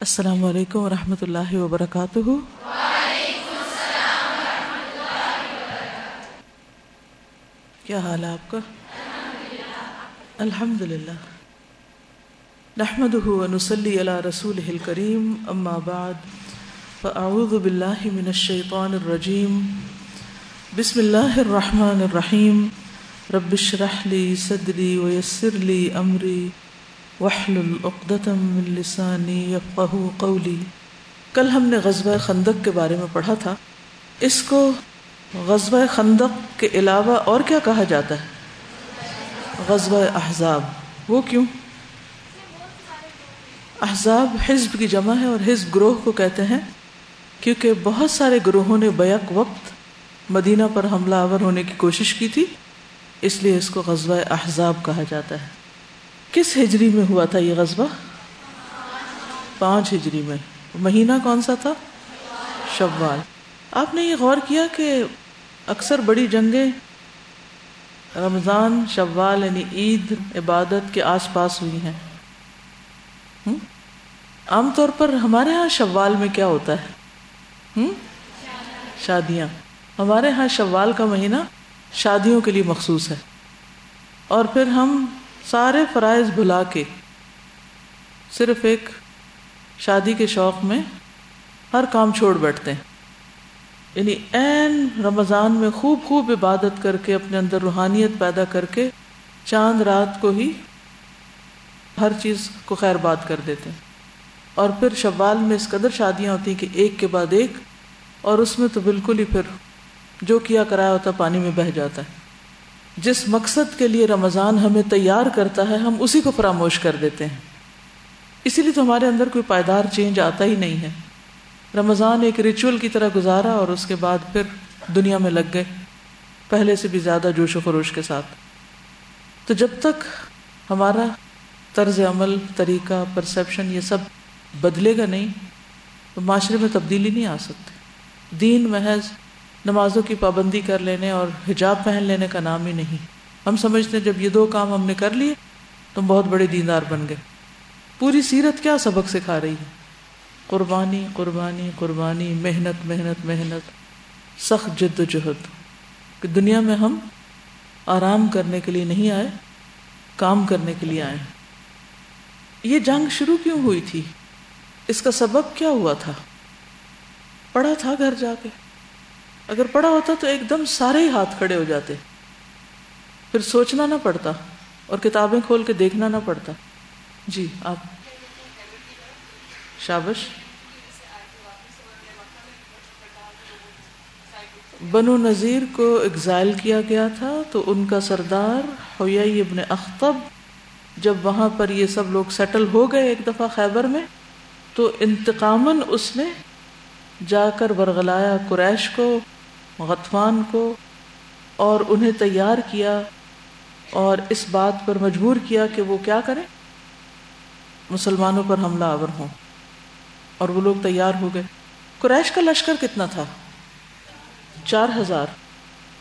السلام علیکم ورحمۃ اللہ وبرکاتہ۔ کیا حال ہے آپ کا؟ الحمد للہ نحمده ونصلي على رسوله الكريم اما بعد، فاعوذ بالله من الشيطان الرجيم بسم الله الرحمن الرحيم رب اشرح لي صدري ويسر لي واحلل عقدة من لساني يفقهوا کل ہم نے غزوہ خندق کے بارے میں پڑھا تھا۔ اس کو غزوہ خندق کے علاوہ اور کیا کہا جاتا ہے؟ غزوہ احزاب۔ وہ کیوں؟ احزاب حزب کی جمع ہے اور حزب گروہ کو کہتے ہیں، کیونکہ بہت سارے گروہوں نے بیک وقت مدینہ پر حملہ آور ہونے کی کوشش کی تھی، اس لیے اس کو غزوہ احزاب کہا جاتا ہے۔ کس ہجری میں ہوا تھا یہ غزوہ؟ پانچ ہجری میں۔ مہینہ کون سا تھا؟ شوال۔ آپ نے یہ غور کیا کہ اکثر بڑی جنگیں رمضان، شوال یعنی عید، عبادت کے آس پاس ہوئی ہیں۔ عام طور پر ہمارے ہاں شوال میں کیا ہوتا ہے؟ شادیاں۔ ہمارے ہاں شوال کا مہینہ شادیوں کے لیے مخصوص ہے۔ اور پھر ہم سارے فرائض بھلا کے، صرف ایک شادی کے شوق میں ہر کام چھوڑ بیٹھتے ہیں۔ یعنی این رمضان میں خوب خوب عبادت کر کے، اپنے اندر روحانیت پیدا کر کے چاند رات کو ہی ہر چیز کو خیر بات کر دیتے ہیں۔ اور پھر شوال میں اس قدر شادیاں ہوتی ہیں کہ ایک کے بعد ایک، اور اس میں تو بالکل ہی پھر جو کیا کرایا ہوتا پانی میں بہ جاتا ہے۔ جس مقصد کے لیے رمضان ہمیں تیار کرتا ہے، ہم اسی کو فراموش کر دیتے ہیں۔ اسی لیے تو ہمارے اندر کوئی پائیدار چینج آتا ہی نہیں ہے۔ رمضان ایک ریچول کی طرح گزارا اور اس کے بعد پھر دنیا میں لگ گئے۔ پہلے سے بھی زیادہ جوش و خروش کے ساتھ۔ تو جب تک ہمارا طرز عمل، طریقہ پرسپشن یہ سب بدلے گا نہیں، تو معاشرے میں تبدیلی نہیں آ سکتی۔ دین محض نمازوں کی پابندی کر لینے اور حجاب پہن لینے کا نام ہی نہیں۔ ہم سمجھتے ہیں جب یہ دو کام ہم نے کر لیے، تو بہت بڑے دیندار بن گئے۔ پوری سیرت کیا سبق سکھا رہی ہے؟ قربانی قربانی قربانی، محنت محنت محنت۔ سخت جد و جہد۔ کہ دنیا میں ہم آرام کرنے کے لیے نہیں آئے، کام کرنے کے لیے آئے۔ یہ جنگ شروع کیوں ہوئی تھی؟ اس کا سبب کیا ہوا تھا؟ پڑھا تھا گھر جا کے۔ اگر پڑھا ہوتا تو ایک دم سارے ہی ہاتھ کھڑے ہو جاتے۔ پھر سوچنا نہ پڑتا اور کتابیں کھول کے دیکھنا نہ پڑتا۔ جی آپ۔ شابش۔ بنو نذیر کو ایگزائل کیا گیا تھا تو ان کا سردار ہوئی ابن اختب جب وہاں پر یہ سب لوگ سیٹل ہو گئے ایک دفعہ خیبر میں، تو انتقامن اس نے جا کر برگلایا قریش کو۔ غطفان کو اور انہیں تیار کیا اور اس بات پر مجبور کیا کہ وہ کیا کریں؟ مسلمانوں پر حملہ آور ہوں۔ اور وہ لوگ تیار ہو گئے۔ قریش کا لشکر کتنا تھا؟ چار ہزار۔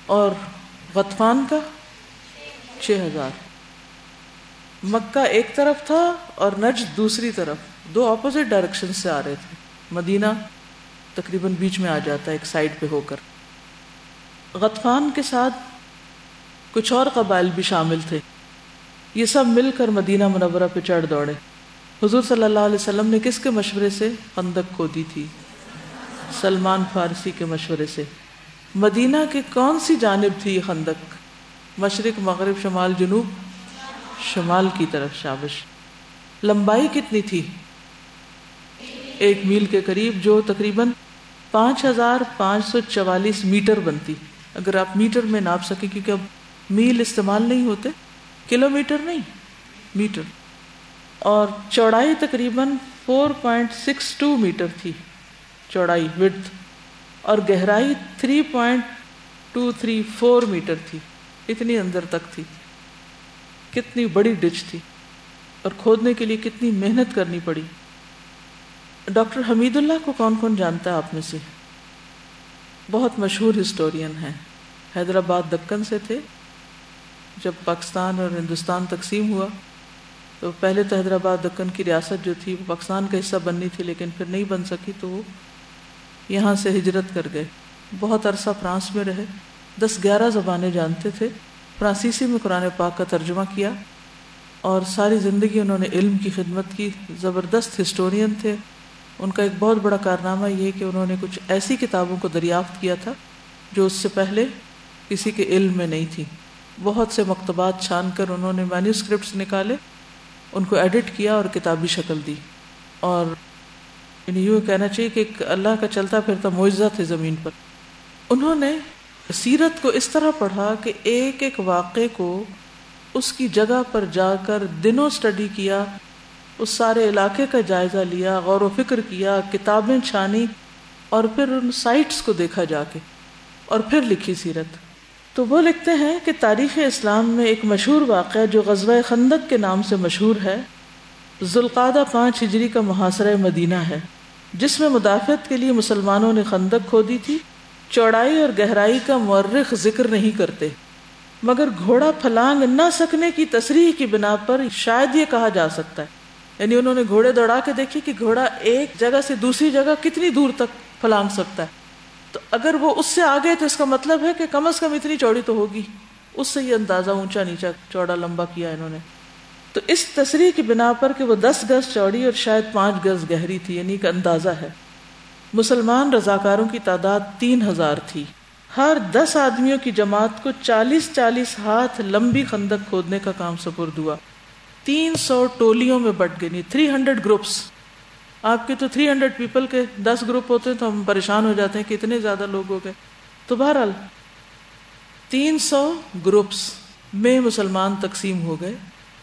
اور غطفان کا؟ چھ ہزار۔ مکہ ایک طرف تھا اور نج دوسری طرف۔ دو اپوزٹ ڈائریکشن سے آ رہے تھے۔ مدینہ تقریباً بیچ میں آ جاتا ہے، ایک سائڈ پہ ہو کر۔ غطفان کے ساتھ کچھ اور قبائل بھی شامل تھے۔ یہ سب مل کر مدینہ منورہ پہ چڑھ دوڑے۔ حضور صلی اللہ علیہ وسلم نے کس کے مشورے سے خندق کو دی تھی؟ سلمان فارسی کے مشورے سے۔ مدینہ کے کون سی جانب تھی یہ خندق؟ مشرق، مغرب، شمال، جنوب۔ شمال کی طرف شابش۔ لمبائی کتنی تھی؟ ایک میل کے قریب جو تقریباً پانچ ہزار پانچ سو چوالیس میٹر بنتی۔ اگر آپ میٹر میں ناپ سکیں، کیونکہ اب میل استعمال نہیں ہوتے کلو میٹر نہیں، میٹر۔ اور چوڑائی تقریباً four point six two metre تھی، چوڑائی ورتھ اور گہرائی three point two three four metre تھی، اتنی اندر تک تھی۔ کتنی بڑی ڈچ تھی۔ اور کھودنے کے لیے کتنی محنت کرنی پڑی۔ ڈاکٹر حمید اللہ کو کون کون جانتا ہے آپ میں سے؟ بہت مشہور ہسٹورین ہیں۔ حیدرآباد دکن سے تھے۔ جب پاکستان اور ہندوستان تقسیم ہوا، تو پہلے تو حیدرآباد دکن کی ریاست جو تھی، وہ پاکستان کا حصہ بننی تھی، لیکن پھر نہیں بن سکی، تو وہ یہاں سے ہجرت کر گئے۔ بہت عرصہ فرانس میں رہے۔ دس گیارہ زبانیں جانتے تھے۔ فرانسیسی میں قرآن پاک کا ترجمہ کیا اور ساری زندگی انہوں نے علم کی خدمت کی۔ زبردست ہسٹورین تھے۔ ان کا ایک بہت بڑا کارنامہ یہ کہ انہوں نے کچھ ایسی کتابوں کو دریافت کیا تھا جو اس سے پہلے کسی کے علم میں نہیں تھی۔ بہت سے مکتبات چھان کر انہوں نے مینیوسکرپٹس نکالے، ان کو ایڈٹ کیا اور کتابی شکل دی۔ اور یعنی یوں کہنا چاہیے کہ ایک اللہ کا چلتا پھرتا معجزہ تھے زمین پر۔ انہوں نے سیرت کو اس طرح پڑھا کہ ایک ایک واقعے کو اس کی جگہ پر جا کر دنوں اسٹڈی کیا اس سارے علاقے کا جائزہ لیا، غور و فکر کیا، کتابیں چھانی اور پھر ان سائٹس کو دیکھا جا کے اور پھر لکھی سیرت۔ تو وہ لکھتے ہیں کہ تاریخ اسلام میں ایک مشہور واقعہ جو غزوہ خندق کے نام سے مشہور ہے ذوالقادہ پانچ ہجری کا محاصرہ مدینہ ہے، جس میں مدافعت کے لیے مسلمانوں نے خندق کھودی تھی۔ چوڑائی اور گہرائی کا مورخ ذکر نہیں کرتے، مگر گھوڑا پھلانگ نہ سکنے کی تصریح کی بنا پر شاید یہ کہا جا سکتا ہے۔ یعنی انہوں نے گھوڑے دوڑا کے دیکھی کہ گھوڑا ایک جگہ سے دوسری جگہ کتنی دور تک پھلانگ سکتا ہے۔ تو اگر وہ اس سے آگے تو اس کا مطلب ہے کہ کم از کم اتنی چوڑی تو ہوگی۔ اس سے یہ اندازہ اونچا نیچا چوڑا لمبا کیا انہوں نے۔ تو اس تصریح کی بنا پر کہ وہ دس گز چوڑی اور شاید پانچ گز گہری تھی یعنی کہ اندازہ ہے۔ مسلمان رضاکاروں کی تعداد تین ہزار تھی۔ ہر دس آدمیوں کی جماعت کو چالیس چالیس ہاتھ لمبی خندق کھودنے کا کام سپرد ہوا۔ تین سو ٹولیوں میں بٹ گئی تھری ہنڈریڈ گروپس۔ آپ کے تو تھری ہنڈریڈ پیپل کے دس گروپ ہوتے ہیں تو ہم پریشان ہو جاتے ہیں کہ اتنے زیادہ لوگ ہو گئے۔ تو بہرحال، تین سو گروپس میں مسلمان تقسیم ہو گئے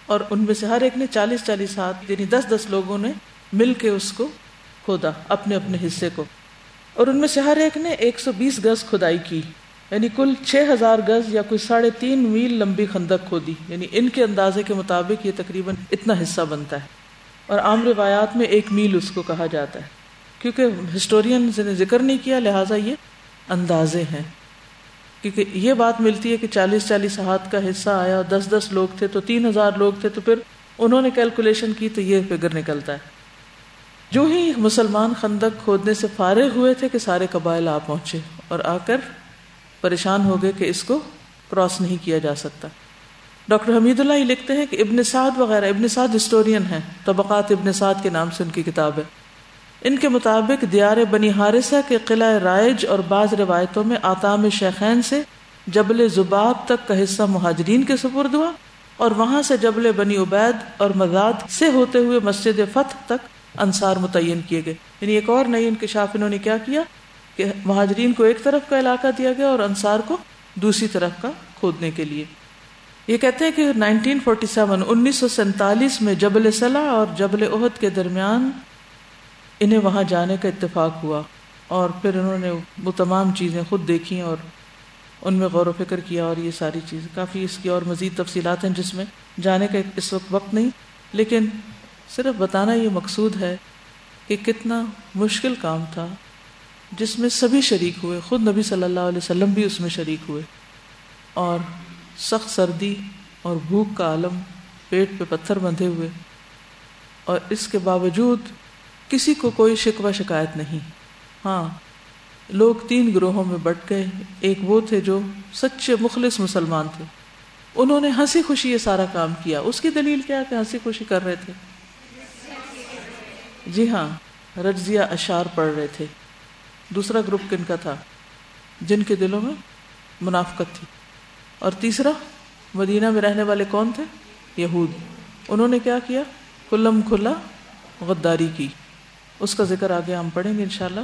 اور ان میں سے ہر ایک نے چالیس چالیس ہاتھ یعنی دس دس لوگوں نے مل کے اس کو کھودا، اپنے اپنے حصے کو۔ اور ان میں سے ہر ایک نے ایک سو بیس گز کھدائی کی۔ یعنی کل چھ ہزار گز یا کوئی ساڑھے تین میل لمبی خندق کھودی یعنی ان کے اندازے کے مطابق یہ تقریباً اتنا حصہ بنتا ہے۔ اور عام روایات میں ایک میل اس کو کہا جاتا ہے۔ کیونکہ ہسٹورین نے ذکر نہیں کیا، لہٰذا یہ اندازے ہیں۔ کیونکہ یہ بات ملتی ہے کہ چالیس چالیس ہاتھ کا حصہ آیا، دس دس لوگ تھے، تو تین ہزار لوگ تھے، تو پھر انہوں نے کیلکولیشن کی تو یہ فگر نکلتا ہے۔ جو ہی مسلمان خندق کھودنے سے فارغ ہوئے تھے کہ سارے قبائل آ پہنچے اور آ کر پریشان ہو گئے کہ اس کو کراس نہیں کیا جا سکتا۔ ڈاکٹر حمید اللہ یہ لکھتے ہیں کہ ابن سعد وغیرہ، ابن سعد ہسٹورین ہیں، طبقات ابن سعد کے نام سے ان کی کتاب ہے۔ ان کے مطابق دیار بنی حارثہ کے قلعہ رائج اور بعض روایتوں میں آتام شیخین سے جبل زباب تک کا حصہ مہاجرین کے سپرد ہوا اور وہاں سے جبل بنی عبید اور مزاد سے ہوتے ہوئے مسجد فتح تک انصار متعین کیے گئے۔ یعنی ایک اور نئی انکشاف انہوں نے کیا کیا؟ کہ مہاجرین کو ایک طرف کا علاقہ دیا گیا اور انصار کو دوسری طرف کا کھودنے کے لیے۔ یہ کہتے ہیں کہ نائنٹین فورٹی سیون، انیس سو سینتالیس میں جبل صلاح اور جبل عہد کے درمیان انہیں وہاں جانے کا اتفاق ہوا اور پھر انہوں نے وہ تمام چیزیں خود دیکھی اور ان میں غور و فکر کیا اور یہ ساری چیزیں کافی اس کی اور مزید تفصیلات ہیں جس میں جانے کا اس وقت وقت نہیں، لیکن صرف بتانا یہ مقصود ہے کہ کتنا مشکل کام تھا۔ جس میں سبھی شریک ہوئے۔ خود نبی صلی اللہ علیہ وسلم بھی اس میں شریک ہوئے۔ اور سخت سردی اور بھوک کا عالم پیٹ پہ پتھر بندھے ہوئے۔ اور اس کے باوجود کسی کو کوئی شکوہ شکایت نہیں۔ ہاں لوگ تین گروہوں میں بٹ گئے۔ ایک وہ تھے جو سچے مخلص مسلمان تھے۔ انہوں نے ہنسی خوشی یہ سارا کام کیا۔ اس کی دلیل کیا کہ ہنسی خوشی کر رہے تھے؟ جی ہاں رجزیہ اشار پڑھ رہے تھے۔ دوسرا گروپ کن کا تھا؟ جن کے دلوں میں منافقت تھی۔ اور تیسرا، مدینہ میں رہنے والے کون تھے؟ یہود۔ انہوں نے کیا کیا؟ کلم کھلا غداری کی۔ اس کا ذکر آگے ہم پڑھیں گے انشاءاللہ۔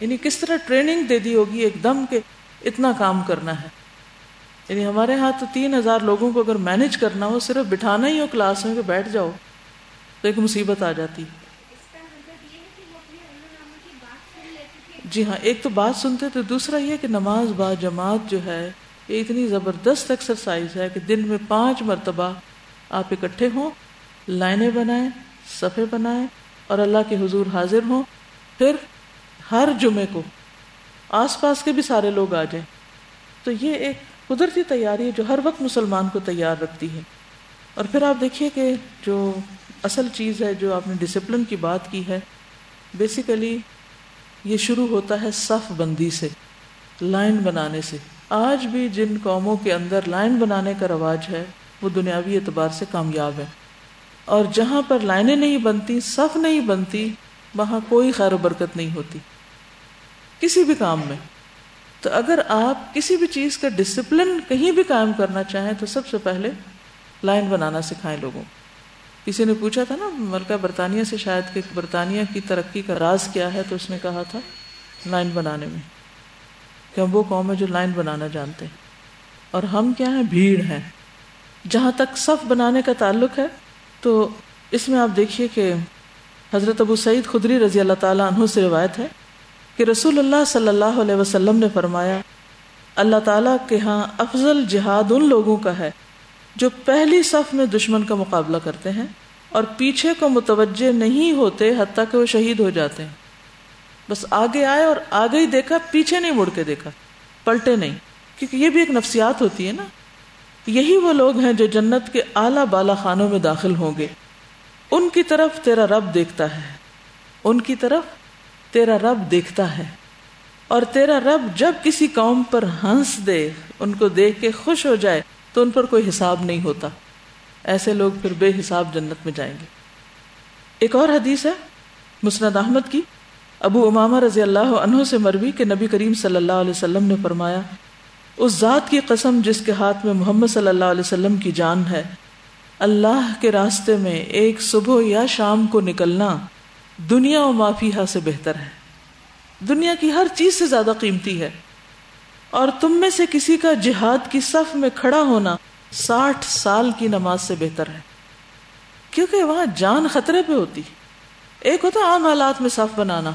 یعنی کس طرح ٹریننگ دے دی ہوگی ایک دم کے اتنا کام کرنا ہے؟ یعنی ہمارے ہاں تو تین ہزار لوگوں کو اگر مینج کرنا ہو، صرف بٹھانا ہی ہو کلاس میں کہ بیٹھ جاؤ، تو ایک مصیبت آ جاتی۔ جی ہاں ایک تو بات سنتے تو دوسرا یہ کہ نماز با جماعت جو ہے، یہ اتنی زبردست ایکسرسائز ہے کہ دن میں پانچ مرتبہ آپ اکٹھے ہوں، لائنیں بنائیں صفے بنائیں اور اللہ کے حضور حاضر ہوں۔ پھر ہر جمعے کو آس پاس کے بھی سارے لوگ آ جائیں۔ تو یہ ایک قدرتی تیاری جو ہر وقت مسلمان کو تیار رکھتی ہے۔ اور پھر آپ دیکھیے کہ جو اصل چیز ہے، جو آپ نے ڈسپلن کی بات کی ہے بیسیکلی یہ شروع ہوتا ہے صف بندی سے، لائن بنانے سے۔ آج بھی جن قوموں کے اندر لائن بنانے کا رواج ہے، وہ دنیاوی اعتبار سے کامیاب ہے اور جہاں پر لائنیں نہیں بنتی، صف نہیں بنتی، وہاں کوئی خیر و برکت نہیں ہوتی۔ کسی بھی کام میں۔ تو اگر آپ کسی بھی چیز کا ڈسپلن کہیں بھی قائم کرنا چاہیں تو سب سے پہلے لائن بنانا سکھائیں لوگوں۔ کسی نے پوچھا تھا نا، ملکہ برطانیہ سے شاید کہ برطانیہ کی ترقی کا راز کیا ہے؟ تو اس نے کہا تھا لائن بنانے میں۔ کہ ہم وہ قوم ہے جو لائن بنانا جانتے ہیں۔ اور ہم کیا ہیں؟ بھیڑ ہیں۔ جہاں تک صف بنانے کا تعلق ہے، تو اس میں آپ دیکھیے کہ حضرت ابو سعید خدری رضی اللہ تعالیٰ عنہ سے روایت ہے کہ رسول اللہ صلی اللہ علیہ وسلم نے فرمایا، اللہ تعالیٰ کے ہاں افضل جہاد ان لوگوں کا ہے جو پہلی صف میں دشمن کا مقابلہ کرتے ہیں اور پیچھے کو متوجہ نہیں ہوتے حتیٰ کہ وہ شہید ہو جاتے ہیں۔ بس آگے آئے اور آگے ہی دیکھا، پیچھے نہیں مڑ کے دیکھا، پلٹے نہیں۔ کیونکہ یہ بھی ایک نفسیات ہوتی ہے نا۔ یہی وہ لوگ ہیں جو جنت کے اعلی بالا خانوں میں داخل ہوں گے۔ ان کی طرف تیرا رب دیکھتا ہے۔ ان کی طرف تیرا رب دیکھتا ہے۔ اور تیرا رب جب کسی قوم پر ہنس دے، ان کو دیکھ کے خوش ہو جائے، تو ان پر کوئی حساب نہیں ہوتا۔ ایسے لوگ پھر بے حساب جنت میں جائیں گے۔ ایک اور حدیث ہے، مسند احمد کی۔ ابو امامہ رضی اللہ عنہ سے مروی کہ نبی کریم صلی اللہ علیہ وسلم نے فرمایا، اس ذات کی قسم جس کے ہاتھ میں محمد صلی اللہ علیہ وسلم کی جان ہے، اللہ کے راستے میں ایک صبح یا شام کو نکلنا دنیا و مافیہ سے بہتر ہے۔ دنیا کی ہر چیز سے زیادہ قیمتی ہے۔ اور تم میں سے کسی کا جہاد کی صف میں کھڑا ہونا ساٹھ سال کی نماز سے بہتر ہے۔ کیونکہ وہاں جان خطرے پہ ہوتی۔ ایک ہوتا عام حالات میں صف بنانا،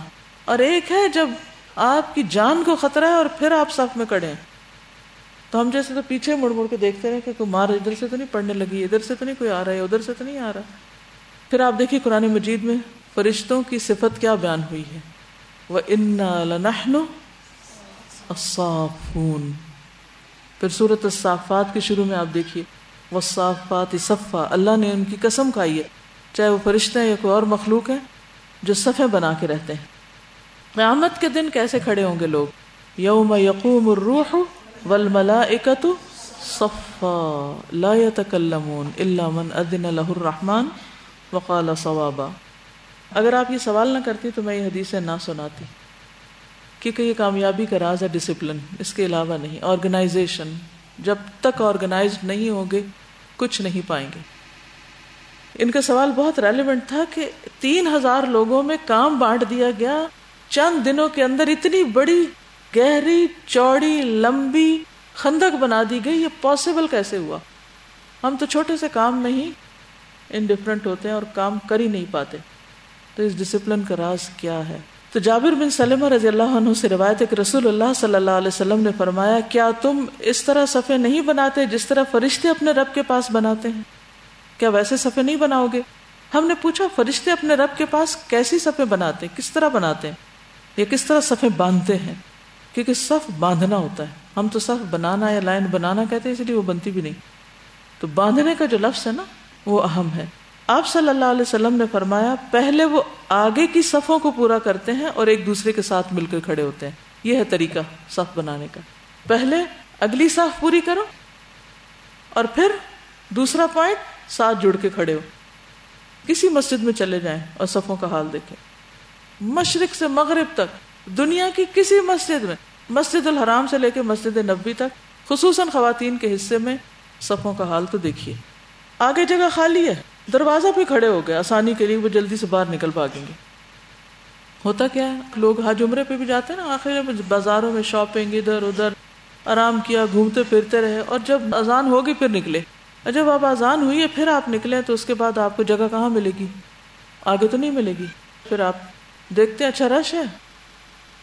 اور ایک ہے جب آپ کی جان کو خطرہ ہے اور پھر آپ صف میں کڑے ہیں۔ تو ہم جیسے تو پیچھے مڑ مڑ کے دیکھتے رہے کہ کوئی مار ادھر سے تو نہیں پڑھنے لگی، ادھر سے تو نہیں کوئی آ رہا ہے، ادھر سے تو نہیں آ رہا۔ پھر آپ دیکھیے قرآن مجید میں فرشتوں کی صفت کیا بیان ہوئی ہے؟ وہ ان الصافون پھر صورت الصافات کے شروع میں آپ دیکھیے وہ صافات صفا اللہ نے ان کی قسم کھائی ہے، چاہے وہ فرشتے یا کوئی اور مخلوق ہے جو صفے بنا کے رہتے ہیں۔ قیامت کے دن کیسے کھڑے ہوں گے لوگ؟ یوم یقوم الروح والملائکت صفا لا يتکلمون الا من اذن له الرحمن وقال صوابا اگر آپ یہ سوال نہ کرتی تو میں یہ حدیثیں نہ سناتی، کیونکہ یہ کامیابی کا راز ہے ڈسپلن اس کے علاوہ نہیں آرگنائزیشن جب تک آرگنائز نہیں ہوں گے، کچھ نہیں پائیں گے۔ ان کا سوال بہت ریلیونٹ تھا کہ تین ہزار لوگوں میں کام بانٹ دیا گیا، چند دنوں کے اندر اتنی بڑی، گہری، چوڑی، لمبی خندق بنا دی گئی، یہ پاسبل کیسے ہوا؟ ہم تو چھوٹے سے کام میں ہی انڈیفرنٹ ہوتے ہیں اور کام کر ہی نہیں پاتے۔ تو اس ڈسپلن کا راز کیا ہے؟ تو جابر بن سلمہ رضی اللہ عنہ سے روایت ہے کہ رسول اللہ صلی اللہ علیہ وسلم نے فرمایا، کیا تم اس طرح صفے نہیں بناتے جس طرح فرشتے اپنے رب کے پاس بناتے ہیں؟ کیا ویسے صفے نہیں بناؤ گے؟ ہم نے پوچھا، فرشتے اپنے رب کے پاس کیسی صفے بناتے ہیں؟ کس طرح بناتے ہیں؟ یا کس طرح صفے باندھتے ہیں؟ کیونکہ صف باندھنا ہوتا ہے۔ ہم تو صف بنانا یا لائن بنانا کہتے ہیں، اس لیے وہ بنتی بھی نہیں۔ تو باندھنے کا جو لفظ ہے نا، وہ اہم ہے۔ آپ صلی اللہ علیہ وسلم نے فرمایا، پہلے وہ آگے کی صفوں کو پورا کرتے ہیں اور ایک دوسرے کے ساتھ مل کر کھڑے ہوتے ہیں۔ یہ ہے طریقہ صف بنانے کا۔ پہلے اگلی صف پوری کرو اور پھر دوسرا پوائنٹ، ساتھ جڑ کے کھڑے ہو۔ کسی مسجد میں چلے جائیں اور صفوں کا حال دیکھیں۔ مشرق سے مغرب تک، دنیا کی کسی مسجد میں، مسجد الحرام سے لے کے مسجد نبی تک، خصوصاً خواتین کے حصے میں صفوں کا حال تو دیکھیے۔ آگے جگہ خالی ہے۔ دروازہ پہ کھڑے ہو گئے۔ آسانی کے لیے وہ جلدی سے باہر نکل بھاگیں گے۔ ہوتا کیا ہے؟ لوگ حج عمرے پہ بھی جاتے ہیں نا۔ آخر میں بازاروں میں شاپنگ ادھر ادھر، آرام کیا، گھومتے پھرتے رہے۔ اور جب اذان ہوگی پھر نکلے۔ اور جب آپ آزان ہوئی ہے پھر آپ نکلے تو اس کے بعد آپ کو جگہ کہاں ملے گی؟ آگے تو نہیں ملے گی۔ پھر آپ دیکھتے ہیں اچھا رش ہے۔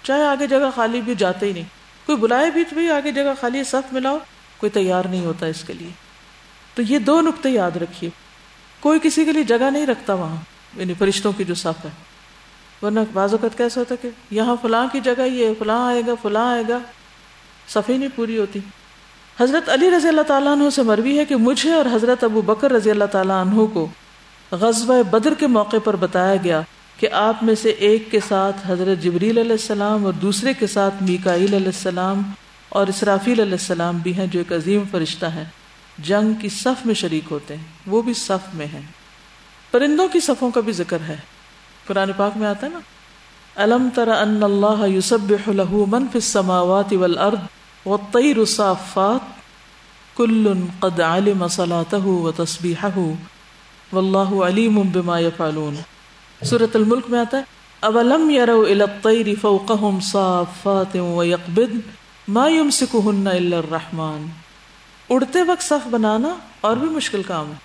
چاہے آگے جگہ خالی بھی جاتے ہی نہیں۔ کوئی بلائے بھی تو بھی آگے جگہ خالی صف ملاؤ۔ کوئی تیار نہیں ہوتا اس کے لیے۔ تو یہ دو نقطے یاد رکھیے۔ کوئی کسی کے لیے جگہ نہیں رکھتا وہاں یعنی فرشتوں کی جو صف ہے۔ ورنہ بعض اوقات کیسا ہوتا کہ یہاں فلاں کی جگہ یہ فلاں آئے گا، فلاں آئے گا۔ صفی نہیں پوری ہوتی۔ حضرت علی رضی اللہ تعالیٰ عنہ سے مروی ہے کہ مجھے اور حضرت ابو بکر رضی اللہ تعالیٰ عنہ کو غزوہ بدر کے موقع پر بتایا گیا کہ آپ میں سے ایک کے ساتھ حضرت جبریل علیہ السلام اور دوسرے کے ساتھ میکائیل علیہ السلام اور اسرافیل علیہ السلام بھی ہیں، جو ایک عظیم فرشتہ ہے جنگ کی صف میں شریک ہوتے ہیں، وہ بھی صف میں ہیں۔ پرندوں کی صفوں کا بھی ذکر ہے۔ قرآن پاک میں آتا ہے نا الم تر ان اللہ یسبح له من فی السماوات والارض والطیر صافات کل قد علم صلاته وتسبیحه واللہ علیم بما یفعلون سورة الملک میں آتا ہے اولم یرو الى الطیر فوقهم صافات ویقبض ما یمسکہن الا الرحمن۔ اڑتے وقت صف بنانا اور بھی مشکل کام ہے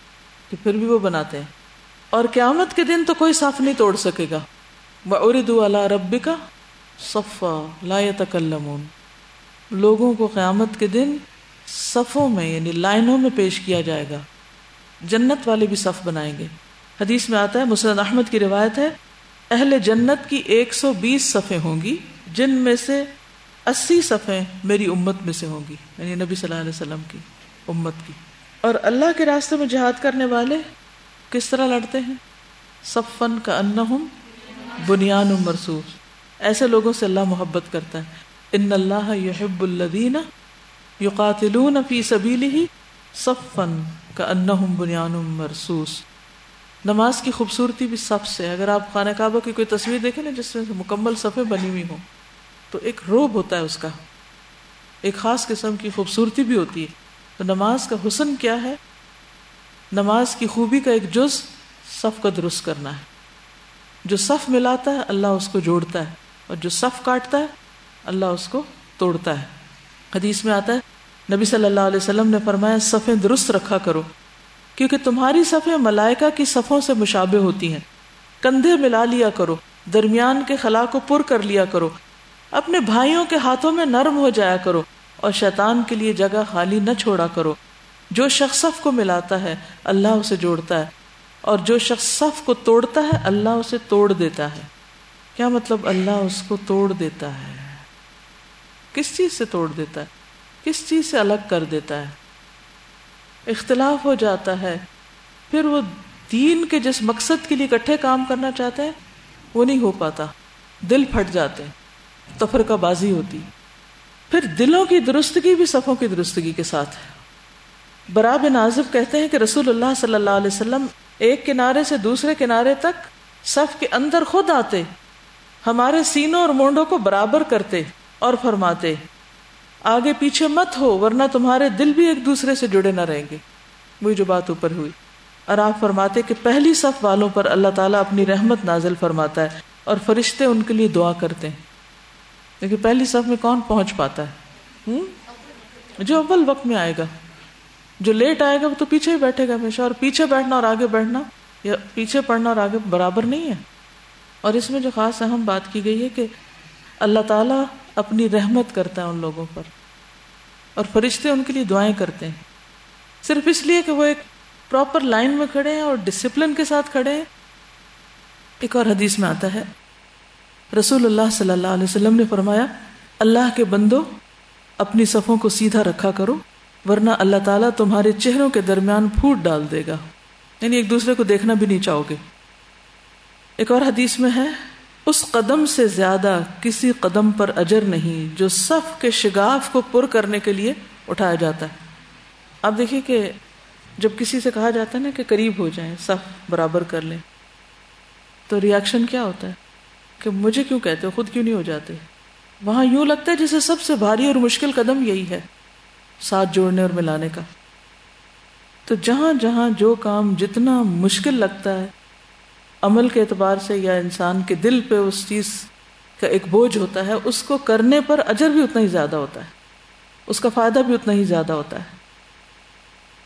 کہ پھر بھی وہ بناتے ہیں۔ اور قیامت کے دن تو کوئی صف نہیں توڑ سکے گا۔ وَأُرِدُوا عَلَىٰ رَبِّكَ صَفًّا لَا يَتَكَلَّمُونَ۔ لوگوں کو قیامت کے دن صفوں میں یعنی لائنوں میں پیش کیا جائے گا۔ جنت والے بھی صف بنائیں گے۔ حدیث میں آتا ہے مسلم احمد کی روایت ہے، اہل جنت کی ایک سو بیس صفیں ہوں گی، جن میں سے اسی صفیں میری امت میں سے ہوں گی یعنی نبی صلی اللہ علیہ وسلم کی، امت کی۔ اور اللہ کے راستے میں جہاد کرنے والے کس طرح لڑتے ہیں؟ صفن کا انہم بنیان مرسوس ایسے لوگوں سے اللہ محبت کرتا ہے۔ ان اللہ یحب الذین یقاتلون فی سبیلہ صفن کا انہم بنیان مرسوس نماز کی خوبصورتی بھی سب سے اگر آپ خانہ کعبہ کی کوئی تصویر دیکھیں نا جس میں مکمل صفیں بنی ہوئی ہوں۔ تو ایک روب ہوتا ہے اس کا۔ ایک خاص قسم کی خوبصورتی بھی ہوتی ہے۔ تو نماز کا حسن کیا ہے؟ نماز کی خوبی کا ایک جز صف کا درست کرنا ہے۔ جو صف ملاتا ہے، اللہ اس کو جوڑتا ہے۔ اور جو صف کاٹتا ہے، اللہ اس کو توڑتا ہے۔ حدیث میں آتا ہے، نبی صلی اللہ علیہ وسلم نے فرمایا، صفیں درست رکھا کرو۔ کیونکہ تمہاری صفیں ملائکہ کی صفوں سے مشابہ ہوتی ہیں۔ کندھے ملا لیا کرو۔ درمیان کے خلا کو پر کر لیا کرو۔ اپنے بھائیوں کے ہاتھوں میں نرم ہو جایا کرو اور شیطان کے لیے جگہ خالی نہ چھوڑا کرو۔ جو شخص صف کو ملاتا ہے، اللہ اسے جوڑتا ہے۔ اور جو شخص صف کو توڑتا ہے، اللہ اسے توڑ دیتا ہے۔ کیا مطلب اللہ اس کو توڑ دیتا ہے؟ کس چیز سے توڑ دیتا ہے؟ کس چیز سے الگ کر دیتا ہے؟ اختلاف ہو جاتا ہے۔ پھر وہ دین کے جس مقصد کے لیے اکٹھے کام کرنا چاہتے ہیں، وہ نہیں ہو پاتا۔ دل پھٹ جاتے ہیں۔ تفرقہ بازی ہوتی۔ پھر دلوں کی درستگی بھی صفوں کی درستگی کے ساتھ ہے۔ برا بن عازب کہتے ہیں کہ رسول اللہ صلی اللہ علیہ وسلم ایک کنارے سے دوسرے کنارے تک صف کے اندر خود آتے، ہمارے سینوں اور مونڈوں کو برابر کرتے اور فرماتے، آگے پیچھے مت ہو، ورنہ تمہارے دل بھی ایک دوسرے سے جڑے نہ رہیں گے۔ وہی جو بات اوپر ہوئی۔ اور آپ فرماتے کہ پہلی صف والوں پر اللہ تعالیٰ اپنی رحمت نازل فرماتا ہے اور فرشتے ان کے لیے دعا کرتے ہیں۔ لیکن پہلی صف میں کون پہنچ پاتا ہے؟ جو اول وقت میں آئے گا۔ جو لیٹ آئے گا وہ تو پیچھے ہی بیٹھے گا ہمیشہ، اور پیچھے بیٹھنا اور آگے بیٹھنا یا پیچھے پڑھنا اور آگے برابر نہیں ہے۔ اور اس میں جو خاص اہم بات کی گئی ہے کہ اللہ تعالیٰ اپنی رحمت کرتا ہے ان لوگوں پر، اور فرشتے ان کے لیے دعائیں کرتے ہیں۔ صرف اس لیے کہ وہ ایک پراپر لائن میں کھڑے ہیں اور ڈسپلن کے ساتھ کھڑے ہیں۔ ایک اور حدیث میں آتا ہے رسول اللہ صلی اللہ علیہ وسلم نے فرمایا، اللہ کے بندو، اپنی صفوں کو سیدھا رکھا کرو، ورنہ اللہ تعالیٰ تمہارے چہروں کے درمیان پھوٹ ڈال دے گا۔ یعنی ایک دوسرے کو دیکھنا بھی نہیں چاہو گے۔ ایک اور حدیث میں ہے، اس قدم سے زیادہ کسی قدم پر اجر نہیں، جو صف کے شگاف کو پر کرنے کے لیے اٹھایا جاتا ہے۔ آپ دیکھیے کہ جب کسی سے کہا جاتا ہے نا کہ قریب ہو جائیں، صف برابر کر لیں، تو ریاکشن کیا ہوتا ہے؟ کہ مجھے کیوں کہتے ہو؟ خود کیوں نہیں ہو جاتے؟ وہاں یوں لگتا ہے جسے سب سے بھاری اور مشکل قدم یہی ہے، ساتھ جوڑنے اور ملانے کا۔ تو جہاں جہاں جو کام جتنا مشکل لگتا ہے، عمل کے اعتبار سے یا انسان کے دل پہ اس چیز کا ایک بوجھ ہوتا ہے، اس کو کرنے پر اجر بھی اتنا ہی زیادہ ہوتا ہے۔ اس کا فائدہ بھی اتنا ہی زیادہ ہوتا ہے۔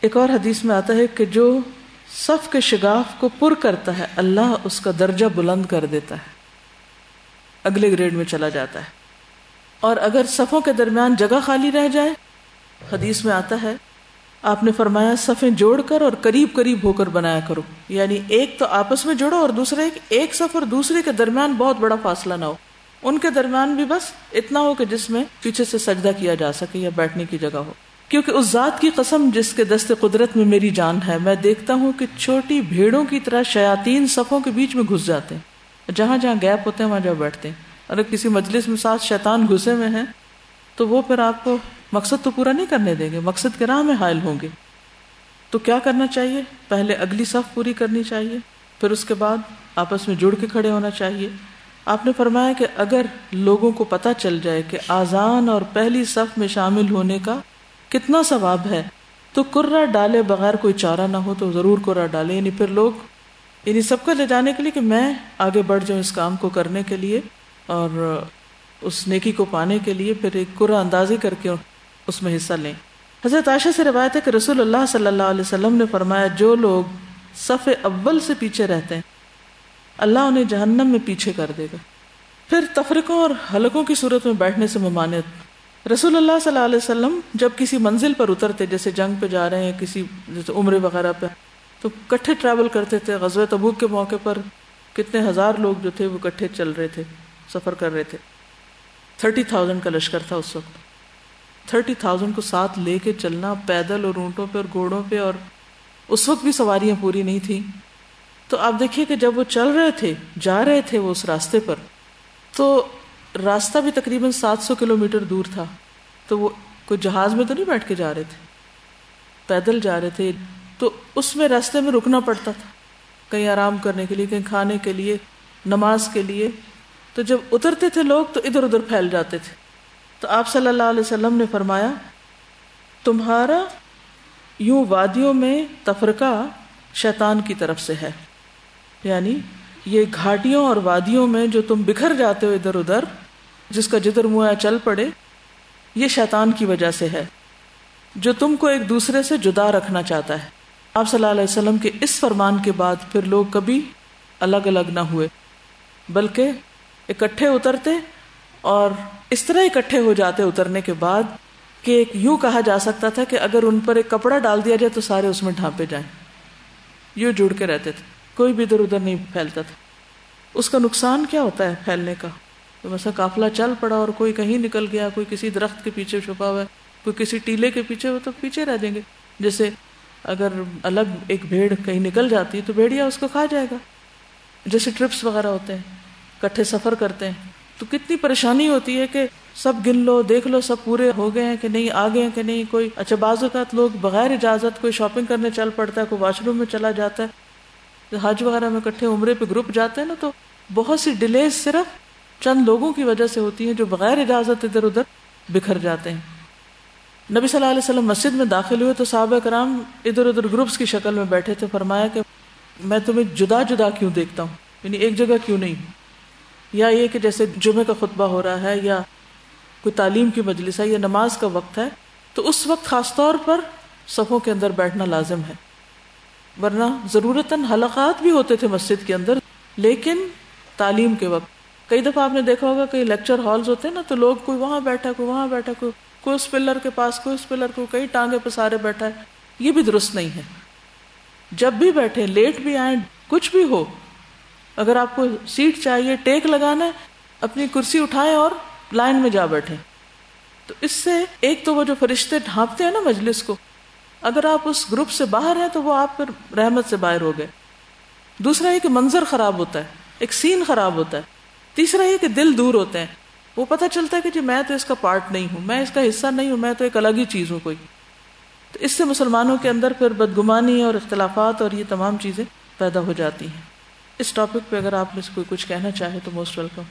ایک اور حدیث میں آتا ہے کہ جو صف کے شگاف کو پر کرتا ہے، اللہ اس کا درجہ بلند کر دیتا ہے۔ اگلے گریڈ میں چلا جاتا ہے۔ اور اگر صفوں کے درمیان جگہ خالی رہ جائے، حدیث میں آتا ہے، آپ نے فرمایا، صفیں جوڑ کر اور قریب قریب ہو کر بنایا کرو۔ یعنی ایک تو آپس میں جوڑو اور دوسرا ایک صف اور دوسرے کے درمیان بہت بڑا فاصلہ نہ ہو۔ ان کے درمیان بھی بس اتنا ہو کہ جس میں پیچھے سے سجدہ کیا جا سکے یا بیٹھنے کی جگہ ہو۔ کیونکہ اس ذات کی قسم جس کے دست قدرت میں میری جان ہے، میں دیکھتا ہوں کہ چھوٹی بھیڑوں کی طرح شیاتین صفوں کے بیچ میں گھس جاتے ہیں۔ جہاں جہاں گیپ ہوتے ہیں وہاں جہاں بیٹھتے ہیں۔ اگر کسی مجلس میں ساتھ شیطان گھسے میں ہیں، تو وہ پھر آپ کو مقصد تو پورا نہیں کرنے دیں گے، مقصد کے راہ میں حائل ہوں گے۔ تو کیا کرنا چاہیے؟ پہلے اگلی صف پوری کرنی چاہیے، پھر اس کے بعد آپس میں جڑ کے کھڑے ہونا چاہیے۔ آپ نے فرمایا کہ اگر لوگوں کو پتا چل جائے کہ آزان اور پہلی صف میں شامل ہونے کا کتنا ثواب ہے، تو کرا ڈالے بغیر کوئی چارہ نہ ہو تو ضرور کرا ڈالے یعنی پھر لوگ یعنی سب کو لے جانے کے لیے کہ میں آگے بڑھ جاؤں اس کام کو کرنے کے لیے اور اس نیکی کو پانے کے لیے پھر ایک کرا اندازی کر کے اس میں حصہ لیں۔ حضرت عائشہ سے روایت ہے کہ رسول اللہ صلی اللہ علیہ وسلم نے فرمایا، جو لوگ صف اول سے پیچھے رہتے ہیں، اللہ انہیں جہنم میں پیچھے کر دے گا۔ پھر تفریقوں اور حلقوں کی صورت میں بیٹھنے سے ممانعت۔ رسول اللہ صلی اللہ علیہ وسلم جب کسی منزل پر اترتے، جیسے جنگ پہ جا رہے ہیں، کسی جیسے عمر وغیرہ پہ تو کٹھے ٹریول کرتے تھے۔ غزوہ تبوک کے موقع پر کتنے ہزار لوگ جو تھے وہ کٹھے چل رہے تھے، سفر کر رہے تھے۔ تھرٹی تھاؤزینڈ کا لشکر تھا اس وقت۔ تھرٹی تھاؤزینڈ کو ساتھ لے کے چلنا پیدل اور اونٹوں پہ اور گھوڑوں پہ اور اس وقت بھی سواریاں پوری نہیں تھیں۔ تو آپ دیکھیے کہ جب وہ چل رہے تھے، جا رہے تھے وہ اس راستے پر، تو راستہ بھی تقریباً سات سو کلو میٹر دور تھا۔ تو وہ کوئی جہاز میں تو نہیں بیٹھ کے جا رہے تھے؟ پیدل جا رہے تھے۔ تو اس میں راستے میں رکنا پڑتا تھا۔ کہیں آرام کرنے کے لیے، کہیں کھانے کے لیے، نماز کے لیے۔ تو جب اترتے تھے لوگ، تو ادھر ادھر پھیل جاتے تھے۔ تو آپ صلی اللہ علیہ وسلم نے فرمایا، تمہارا یوں وادیوں میں تفرقہ شیطان کی طرف سے ہے۔ یعنی یہ گھاٹیوں اور وادیوں میں جو تم بکھر جاتے ہو ادھر ادھر، جس کا جدھر منہ چل پڑے، یہ شیطان کی وجہ سے ہے۔ جو تم کو ایک دوسرے سے جدا رکھنا چاہتا ہے۔ آپ صلی اللہ علیہ وسلم کے اس فرمان کے بعد پھر لوگ کبھی الگ الگ نہ ہوئے، بلکہ اکٹھے اترتے اور اس طرح اکٹھے ہو جاتے اترنے کے بعد کہ ایک یوں کہا جا سکتا تھا کہ اگر ان پر ایک کپڑا ڈال دیا جائے تو سارے اس میں ڈھانپے جائیں۔ یوں جڑ کے رہتے تھے، کوئی بھی ادھر ادھر نہیں پھیلتا تھا۔ اس کا نقصان کیا ہوتا ہے پھیلنے کا؟ تو ویسا قافلہ چل پڑا اور کوئی کہیں نکل گیا، کوئی کسی درخت کے پیچھے چھپا ہوا ہے، کوئی کسی ٹیلے کے پیچھے ہو تو پیچھے رہ جائیں گے۔ جیسے اگر الگ ایک بھیڑ کہیں نکل جاتی ہے تو بھیڑیا اس کو کھا جائے گا۔ جیسے ٹرپس وغیرہ ہوتے ہیں، کٹھے سفر کرتے ہیں، تو کتنی پریشانی ہوتی ہے کہ سب گن لو، دیکھ لو، سب پورے ہو گئے ہیں کہ نہیں، آگے ہیں کہ نہیں، کوئی اچھا بعض اوقات لوگ بغیر اجازت کوئی شاپنگ کرنے چل پڑتا ہے، کوئی واش روم میں چلا جاتا ہے۔ حج وغیرہ میں کٹھے عمرے پہ گروپ جاتے ہیں نا، تو بہت سی ڈیلیز صرف چند لوگوں کی وجہ سے ہوتی ہیں جو بغیر اجازت ادھر ادھر بکھر جاتے ہیں۔ نبی صلی اللہ علیہ وسلم مسجد میں داخل ہوئے تو صحابہ کرام ادھر ادھر گروپس کی شکل میں بیٹھے تھے، فرمایا کہ میں تمہیں جدا جدا کیوں دیکھتا ہوں؟ یعنی ایک جگہ کیوں نہیں؟ یا یہ کہ جیسے جمعے کا خطبہ ہو رہا ہے یا کوئی تعلیم کی مجلس ہے یا نماز کا وقت ہے، تو اس وقت خاص طور پر صفوں کے اندر بیٹھنا لازم ہے۔ ورنہ ضرورت حلقات بھی ہوتے تھے مسجد کے اندر، لیکن تعلیم کے وقت۔ کئی دفعہ آپ نے دیکھا ہوگا، کئی لیکچر ہالز ہوتے ہیں نا، تو لوگ کوئی وہاں بیٹھا، کوئی وہاں بیٹھا، کوئی کوئی اس پلر کے پاس، کوئی اس پلر کو کئی ٹانگے پہ سارے بیٹھا ہے۔ یہ بھی درست نہیں ہے۔ جب بھی بیٹھے، لیٹ بھی آئیں، کچھ بھی ہو، اگر آپ کو سیٹ چاہیے، ٹیک لگانا ہے، اپنی کرسی اٹھائے اور لائن میں جا بیٹھے تو اس سے ایک تو وہ جو فرشتے ڈھانپتے ہیں نا مجلس کو، اگر آپ اس گروپ سے باہر ہیں تو وہ آپ پھر رحمت سے باہر ہو گئے۔ دوسرا یہ کہ منظر خراب ہوتا ہے، ایک سین خراب ہوتا ہے۔ تیسرا یہ کہ دل دور ہوتے ہیں۔ وہ پتہ چلتا ہے کہ جی میں تو اس کا پارٹ نہیں ہوں، میں اس کا حصہ نہیں ہوں، میں تو ایک الگ ہی چیز ہوں کوئی۔ تو اس سے مسلمانوں کے اندر پھر بدگمانی اور اختلافات اور یہ تمام چیزیں پیدا ہو جاتی ہیں۔ اس ٹاپک پہ اگر آپ میں سے کوئی کچھ کہنا چاہے تو موسٹ ویلکم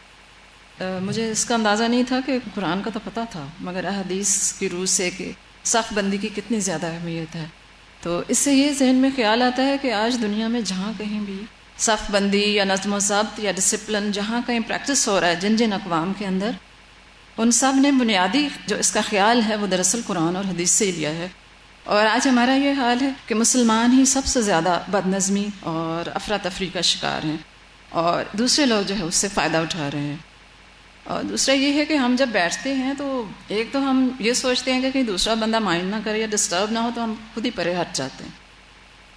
مجھے اس کا اندازہ نہیں تھا کہ قرآن کا تو پتہ تھا، مگر احادیث کی روح سے کہ صف بندی کی کتنی زیادہ اہمیت ہے۔ تو اس سے یہ ذہن میں خیال آتا ہے کہ آج دنیا میں جہاں کہیں بھی صف بندی یا نظم و ضبط یا ڈسپلن جہاں کہیں پریکٹس ہو رہا ہے، جن جن اقوام کے اندر، ان سب نے بنیادی جو اس کا خیال ہے وہ دراصل قرآن اور حدیث سے ہی لیا ہے۔ اور آج ہمارا یہ حال ہے کہ مسلمان ہی سب سے زیادہ بد نظمی اور افراتفری کا شکار ہیں۔ اور دوسرے لوگ جو ہے اس سے فائدہ اٹھا رہے ہیں۔ اور دوسرا یہ ہے کہ ہم جب بیٹھتے ہیں تو ایک تو ہم یہ سوچتے ہیں کہ کہیں دوسرا بندہ مائنڈ نہ کرے یا ڈسٹرب نہ ہو تو ہم خود ہی پرے ہٹ جاتے ہیں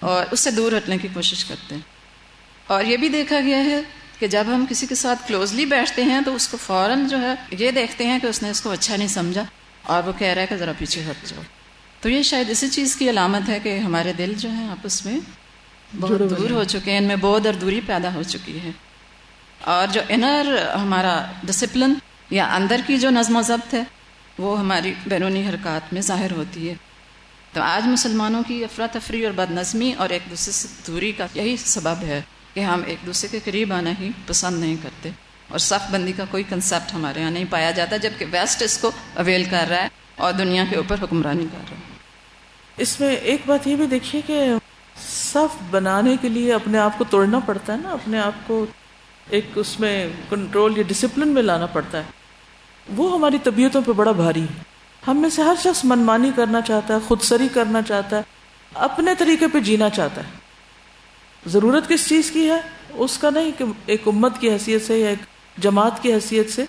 اور اس سے دور ہٹنے کی کوشش کرتے ہیں۔ اور یہ بھی دیکھا گیا ہے کہ جب ہم کسی کے ساتھ کلوزلی بیٹھتے ہیں تو اس کو فوراً جو ہے یہ دیکھتے ہیں کہ اس نے اس کو اچھا نہیں سمجھا اور وہ کہہ رہا ہے کہ ذرا پیچھے ہٹ جاؤ۔ تو یہ شاید اسی چیز کی علامت ہے کہ ہمارے دل جو ہیں آپس میں بہت دور ہو چکے ہیں ان میں بہت اور دوری پیدا ہو چکی ہے۔ اور جو انر ہمارا ڈسپلن یا اندر کی جو نظم و ضبط ہے وہ ہماری بیرونی حرکات میں ظاہر ہوتی ہے۔ تو آج مسلمانوں کی افراتفری اور بد نظمی اور ایک دوسرے سے دوری کا یہی سبب ہے۔ کہ ہم ایک دوسرے کے قریب آنا ہی پسند نہیں کرتے۔ اور صف بندی کا کوئی کنسیپٹ ہمارے یہاں نہیں پایا جاتا، جبکہ ویسٹ اس کو اویل کر رہا ہے اور دنیا کے اوپر حکمرانی کر رہا ہے۔ اس میں ایک بات یہ بھی دیکھیے کہ صف بنانے کے لیے اپنے آپ کو توڑنا پڑتا ہے نا، اپنے آپ کو ایک اس میں کنٹرول یا ڈسپلن میں لانا پڑتا ہے۔ وہ ہماری طبیعتوں پہ بڑا بھاری ہے۔ ہم میں سے ہر شخص منمانی کرنا چاہتا ہے خود سری کرنا چاہتا ہے، اپنے طریقے پہ جینا چاہتا ہے۔ ضرورت کس چیز کی ہے؟ اس کا نہیں کہ ایک امت کی حیثیت سے یا ایک جماعت کی حیثیت سے۔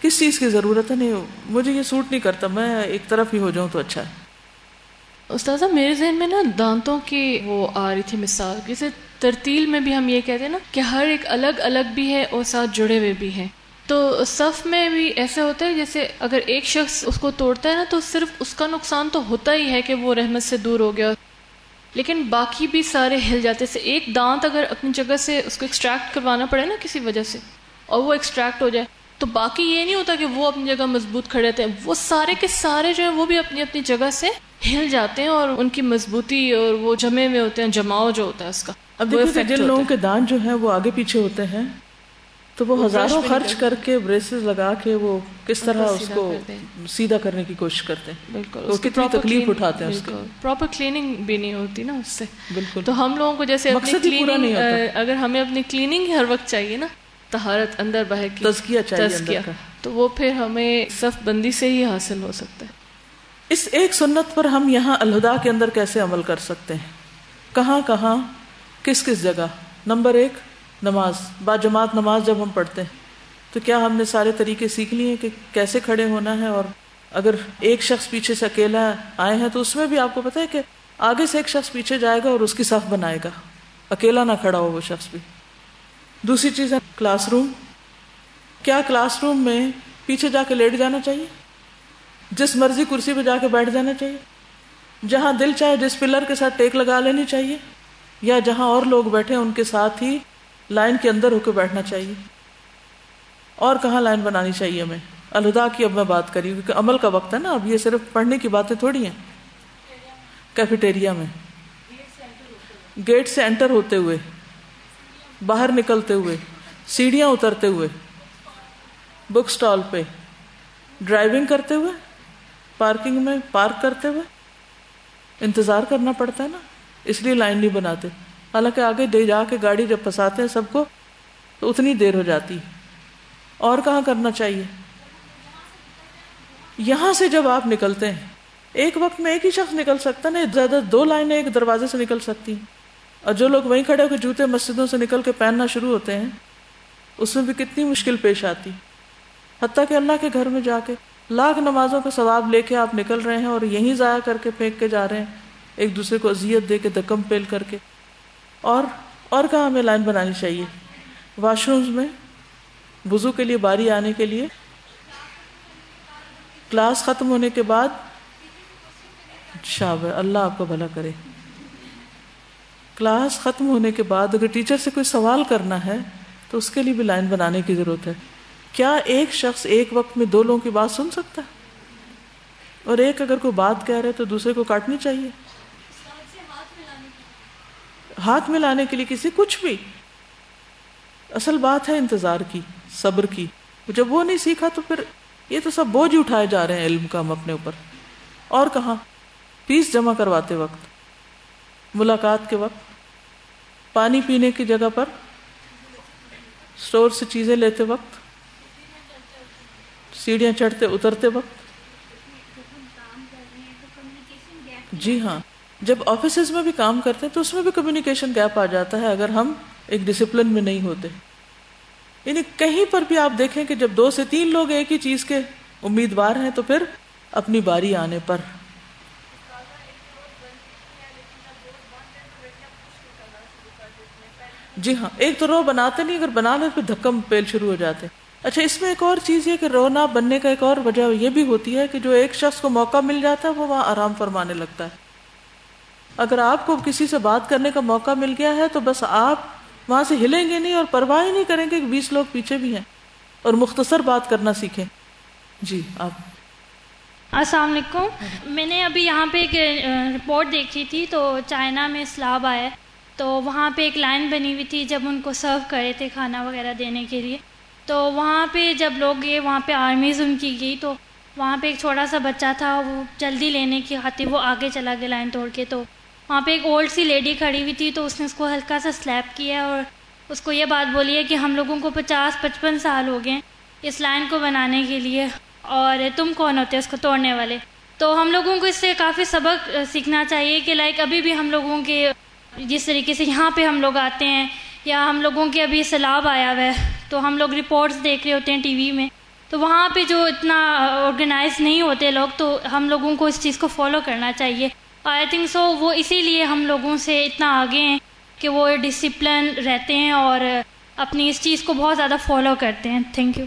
کس چیز کی ضرورت ہے؟ نہیں، مجھے یہ سوٹ نہیں کرتا، میں ایک طرف ہی ہو جاؤں تو اچھا ہے۔ استاذہ، میرے ذہن میں نا دانتوں کی وہ آ رہی تھی مثال۔ جیسے ترتیل میں بھی ہم یہ کہتے ہیں نا کہ ہر ایک الگ الگ بھی ہے اور ساتھ جڑے ہوئے بھی ہیں۔ تو صف میں بھی ایسا ہوتا ہے جیسے اگر ایک شخص اس کو توڑتا ہے نا تو صرف اس کا نقصان تو ہوتا ہی ہے کہ وہ رحمت سے دور ہو گیا۔ لیکن باقی بھی سارے ہل جاتے سے ایک دانت اگر اپنی جگہ سے اس کو ایکسٹریکٹ کروانا پڑے نا کسی وجہ سے اور وہ ایکسٹریکٹ ہو جائے تو باقی یہ نہیں ہوتا کہ وہ اپنی جگہ مضبوط کھڑے رہتے ہیں۔ وہ سارے کے سارے جو ہیں وہ بھی اپنی اپنی جگہ سے ہل جاتے ہیں اور ان کی مضبوطی اور وہ جمے میں ہوتے ہیں جماؤ جو ہوتا ہے اس کا اب جن لوگوں کے دان جو ہیں وہ آگے پیچھے ہوتے ہیں تو وہ ہزاروں خرچ کر کے بریسز لگا کے وہ کس طرح اس کو سیدھا کرنے کی کوشش کرتے ہیں۔ بالکل وہ کتنی تکلیف اٹھاتے ہیں پراپر کلیننگ بھی نہیں ہوتی نا اس سے۔ بالکل۔ تو ہم لوگوں کو جیسے اگر ہمیں اپنی کلیننگ ہر وقت چاہیے نا تہارت اندر باہر کی تزکیہ چاہیے تو وہ پھر ہمیں صف بندی سے ہی حاصل ہو سکتا ہے۔ اس ایک سنت پر ہم یہاں الہدا کے اندر کیسے عمل کر سکتے ہیں؟ کہاں کہاں کس کس جگہ؟ نمبر ایک نماز با جماعت نماز جب ہم پڑھتے ہیں، تو کیا ہم نے سارے طریقے سیکھ لیے کہ کیسے کھڑے ہونا ہے؟ اور اگر ایک شخص پیچھے سے اکیلا آئے ہیں، تو اس میں بھی آپ کو پتا ہے کہ آگے سے ایک شخص پیچھے جائے گا اور اس کی صف بنائے گا۔ اکیلا نہ کھڑا ہو وہ شخص بھی۔ دوسری چیز ہے کلاس روم۔ کیا کلاس روم میں پیچھے جا کے لیٹ جانا چاہیے؟ جس مرضی کرسی پہ جا کے بیٹھ جانا چاہیے۔ جہاں دل چاہے جس پلر کے ساتھ ٹیک لگا لینی چاہیے، یا جہاں اور لوگ بیٹھے، ان کے ساتھ ہی لائن کے اندر ہو کے بیٹھنا چاہیے۔ اور کہاں لائن بنانی چاہیے ہمیں؟ الہدا کی اب میں بات کری، کیونکہ عمل کا وقت ہے نا، اب یہ صرف پڑھنے کی باتیں تھوڑی ہیں۔ کیفیٹیریا میں۔ گیٹ سے انٹر ہوتے ہوئے، باہر نکلتے ہوئے، سیڑھیاں اترتے ہوئے، بک اسٹال پہ، ڈرائیونگ کرتے ہوئے، پارکنگ میں پارک کرتے ہوئے، انتظار کرنا پڑتا ہے نا، اس لیے لائن نہیں بناتے۔ حالانکہ آگے دے جا کے گاڑی جب پھنساتے ہیں سب کو، تو اتنی دیر ہو جاتی اور کہاں کرنا چاہیے؟ یہاں سے جب آپ نکلتے ہیں، ایک وقت میں ایک ہی شخص نکل سکتا نا زیادہ دو لائنیں ایک دروازے سے نکل سکتی۔ ہیں اور جو لوگ وہیں کھڑے ہو کے جوتے مسجدوں سے نکل کے پہننا شروع ہوتے ہیں، اس میں بھی کتنی مشکل پیش آتی۔ حتیٰ کہ اللہ کے گھر میں جا کے لاکھ نمازوں کا ثواب لے کے آپ نکل رہے ہیں اور یہیں ضائع کر کے پھینک کے جا رہے ہیں، ایک دوسرے کو اذیت دے کے دکم پیل کر کے۔ اور اور کہاں ہمیں لائن بنانی چاہیے؟ واش رومز میں، وضو کے لیے، باری آنے کے لیے۔ کلاس ختم ہونے کے بعد شاب اللہ آپ کو بھلا کرے۔ کلاس ختم ہونے کے بعد اگر ٹیچر سے کوئی سوال کرنا ہے، تو اس کے لیے بھی لائن بنانے کی ضرورت ہے۔ کیا ایک شخص ایک وقت میں دو لوگوں کی بات سن سکتا ہے؟ اور ایک اگر کوئی بات کہہ رہے تو دوسرے کو کاٹنی چاہیے۔ ہاتھ میں لانے کے لیے کسی کچھ بھی۔ اصل بات ہے انتظار کی، صبر کی۔ جب وہ نہیں سیکھا تو پھر یہ تو سب بوجھ اٹھائے جا رہے ہیں علم کا ہم اپنے اوپر۔ اور کہاں؟ فیس جمع کرواتے وقت۔ ملاقات کے وقت۔ پانی پینے کی جگہ پر۔ اسٹور سے چیزیں لیتے وقت۔ سیڑھیاں چڑھتے، اترتے وقت۔ جی ہاں۔ جب آفیسز میں بھی کام کرتے ہیں تو اس میں بھی کمیونیکیشن گیپ آ جاتا ہے اگر ہم ایک ڈسپلن میں نہیں ہوتے۔ یعنی کہیں پر بھی آپ دیکھیں کہ جب دو سے تین لوگ ایک ہی چیز کے امیدوار ہیں تو پھر اپنی باری آنے پر۔ جی ہاں ایک تو رو بناتے نہیں، اگر بنا لے پھر دھکم پیل شروع ہو جاتے۔ اچھا اس میں ایک اور چیز یہ کہ رونا بننے کا ایک اور وجہ یہ بھی ہوتی ہے کہ جو ایک شخص کو موقع مل جاتا ہے، وہ وہاں آرام فرمانے لگتا ہے۔ اگر آپ کو کسی سے بات کرنے کا موقع مل گیا ہے تو بس آپ وہاں سے ہلیں گے نہیں اور پرواہ نہیں کریں گے کہ بیس لوگ پیچھے بھی ہیں اور مختصر بات کرنا سیکھیں۔ جی آپ۔ السلام علیکم۔ میں نے ابھی یہاں پہ ایک رپورٹ دیکھی تھی تو چائنا میں اسلاب آیا تو وہاں پہ ایک لائن بنی ہوئی تھی جب ان کو سرو کرے تھے کھانا وغیرہ دینے کے لیے۔ تو وہاں پہ جب لوگ گئے، وہاں پہ آرمیز ان کی گئی تو وہاں پہ ایک چھوٹا سا بچہ تھا، وہ جلدی لینے کی خاطر وہ آگے چلا گیا لائن توڑ کے۔ تو وہاں پہ ایک اولڈ سی لیڈی کھڑی ہوئی تھی تو اس نے اس کو ہلکا سا سلیپ کیا اور اس کو یہ بات بولی ہے کہ ہم لوگوں کو پچاس پچپن سال ہو گئے اس لائن کو بنانے کے لیے اور تم کون ہوتے اس کو توڑنے والے؟ تو ہم لوگوں کو اس سے کافی سبق سیکھنا چاہیے کہ لائک ابھی بھی ہم لوگوں کے جس طریقے سے یہاں پہ ہم لوگ آتے ہیں یا ہم لوگوں کے ابھی سیلاب آیا ہوا ہے، تو ہم لوگ رپورٹس دیکھ رہے ہوتے ہیں ٹی وی میں۔ تو وہاں پہ جو اتنا آرگنائز نہیں ہوتے لوگ، تو ہم لوگوں کو اس چیز کو فالو کرنا چاہیے۔ آئی تھنک سو وہ اسی لیے ہم لوگوں سے اتنا آگے ہیں کہ وہ ڈسپلن رہتے ہیں اور اپنی اس چیز کو بہت زیادہ فالو کرتے ہیں. تھینک یو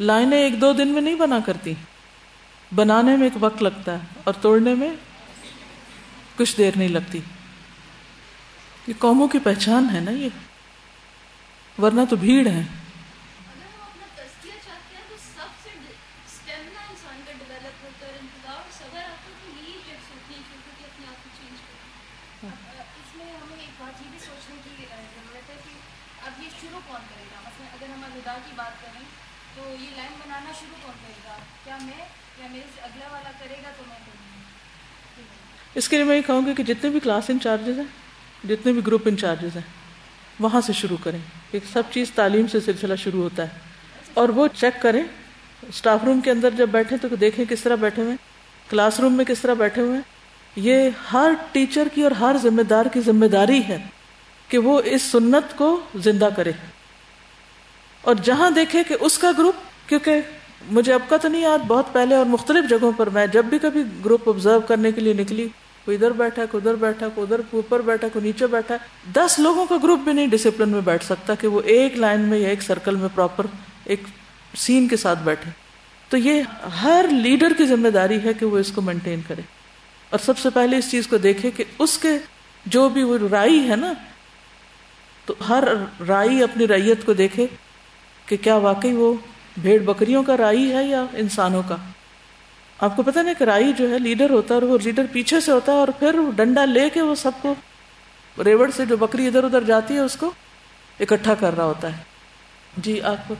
لائنیں ایک دو دن میں نہیں بنا کرتی. بنانے میں ایک وقت لگتا ہے اور توڑنے میں کچھ دیر نہیں لگتی. یہ قوموں کی پہچان ہے نا یہ. ورنہ تو بھیڑ ہے. اس کے لیے میں یہ کہوں گی کہ جتنے بھی کلاس انچارجز ہیں، جتنے بھی گروپ انچارجز ہیں، وہاں سے شروع کریں۔ ایک سب چیز تعلیم سے سلسلہ شروع ہوتا ہے۔ اور وہ چیک کریں۔ اسٹاف روم کے اندر جب بیٹھے تو دیکھیں کس طرح بیٹھے ہوئے کلاس روم میں کس طرح بیٹھے ہوئے یہ ہر ٹیچر کی اور ہر ذمہ دار کی ذمہ داری ہے کہ وہ اس سنت کو زندہ کرے۔ اور جہاں دیکھے کہ اس کا گروپ کیونکہ مجھے اب کا تو نہیں یاد، بہت پہلے اور مختلف جگہوں پر میں جب بھی کبھی گروپ آبزرو کرنے کے لیے نکلی کوئی ادھر بیٹھا کوئی ادھر بیٹھا کوئی ادھر اوپر بیٹھا کوئی نیچے بیٹھا ہے۔ دس لوگوں کا گروپ بھی نہیں ڈسپلن میں بیٹھ سکتا کہ وہ ایک لائن میں یا ایک سرکل میں پراپر ایک سین کے ساتھ بیٹھے۔ تو یہ ہر لیڈر کی ذمہ داری ہے کہ وہ اس کو مینٹین کرے۔ اور سب سے پہلے اس چیز کو دیکھے کہ اس کے جو بھی وہ رائی ہے نا، تو ہر رائی اپنی ریت کو دیکھے کہ کیا واقعی وہ بھیڑ بکریوں کا رائی ہے یا انسانوں کا؟ آپ کو پتا نا کہ رائی جو ہے لیڈر ہوتا ہے اور وہ لیڈر پیچھے سے ہوتا ہے اور پھر ڈنڈا لے کے وہ سب کو ریوڑ سے جو بکری ادھر ادھر جاتی ہے، اس کو اکٹھا کر رہا ہوتا ہے۔ جی آپ کو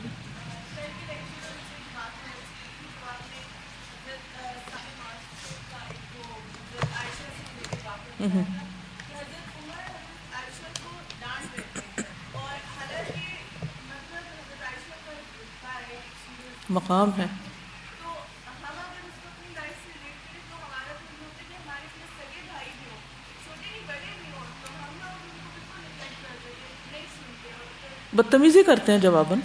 مقام ہے۔ بدتمیزی کرتے ہیں جواباً؟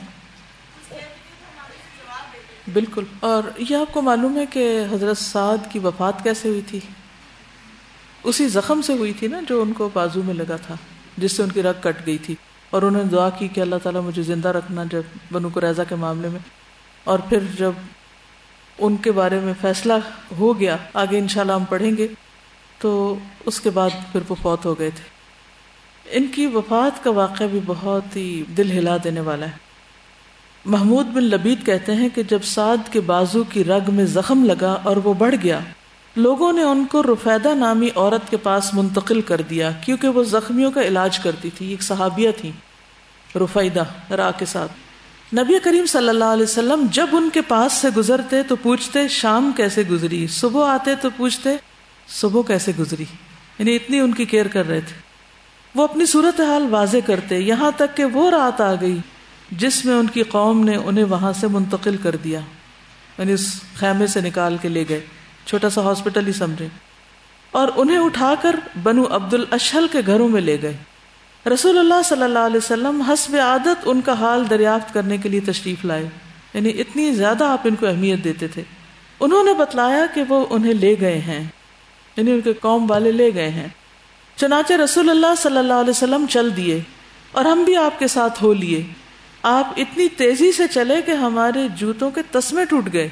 بالکل۔ اور یہ آپ کو معلوم ہے کہ حضرت سعد کی وفات کیسے ہوئی تھی؟ اسی زخم سے ہوئی تھی نا جو ان کو بازو میں لگا تھا، جس سے ان کی رگ کٹ گئی تھی۔ اور انہوں نے دعا کی کہ اللہ تعالیٰ مجھے زندہ رکھنا جب بنو قریضہ کے معاملے میں۔ اور پھر جب ان کے بارے میں فیصلہ ہو گیا، آگے انشاءاللہ ہم پڑھیں گے، تو اس کے بعد پھر وہ فوت ہو گئے تھے۔ ان کی وفات کا واقعہ بھی بہت ہی دل ہلا دینے والا ہے۔ محمود بن لبید کہتے ہیں کہ جب سعد کے بازو کی رگ میں زخم لگا اور وہ بڑھ گیا، لوگوں نے ان کو رفیدہ نامی عورت کے پاس منتقل کر دیا کیونکہ وہ زخمیوں کا علاج کرتی تھی، ایک صحابیہ تھی رفیدہ را کے ساتھ۔ نبی کریم صلی اللہ علیہ وسلم جب ان کے پاس سے گزرتے تو پوچھتے، شام کیسے گزری؟ صبح آتے تو پوچھتے، صبح کیسے گزری؟ یعنی اتنی ان کی کیئر کر رہے تھے۔ وہ اپنی صورت حال واضح کرتے، یہاں تک کہ وہ رات آ گئی جس میں ان کی قوم نے انہیں وہاں سے منتقل کر دیا یعنی اس خیمے سے نکال کے لے گئے، چھوٹا سا ہاسپٹل ہی سمجھے۔ اور انہیں اٹھا کر بنو عبد الشل کے گھروں میں لے گئے۔ رسول اللہ صلی اللہ علیہ وسلم حسب عادت ان کا حال دریافت کرنے کے لیے تشریف لائے یعنی اتنی زیادہ آپ ان کو اہمیت دیتے تھے۔ انہوں نے بتلایا کہ وہ انہیں لے گئے ہیں یعنی ان کے قوم والے لے گئے ہیں۔ چنانچہ رسول اللہ صلی اللہ علیہ وسلم چل دیے اور ہم بھی آپ کے ساتھ ہو لیے۔ آپ اتنی تیزی سے چلے کہ ہمارے جوتوں کے تسمے ٹوٹ گئے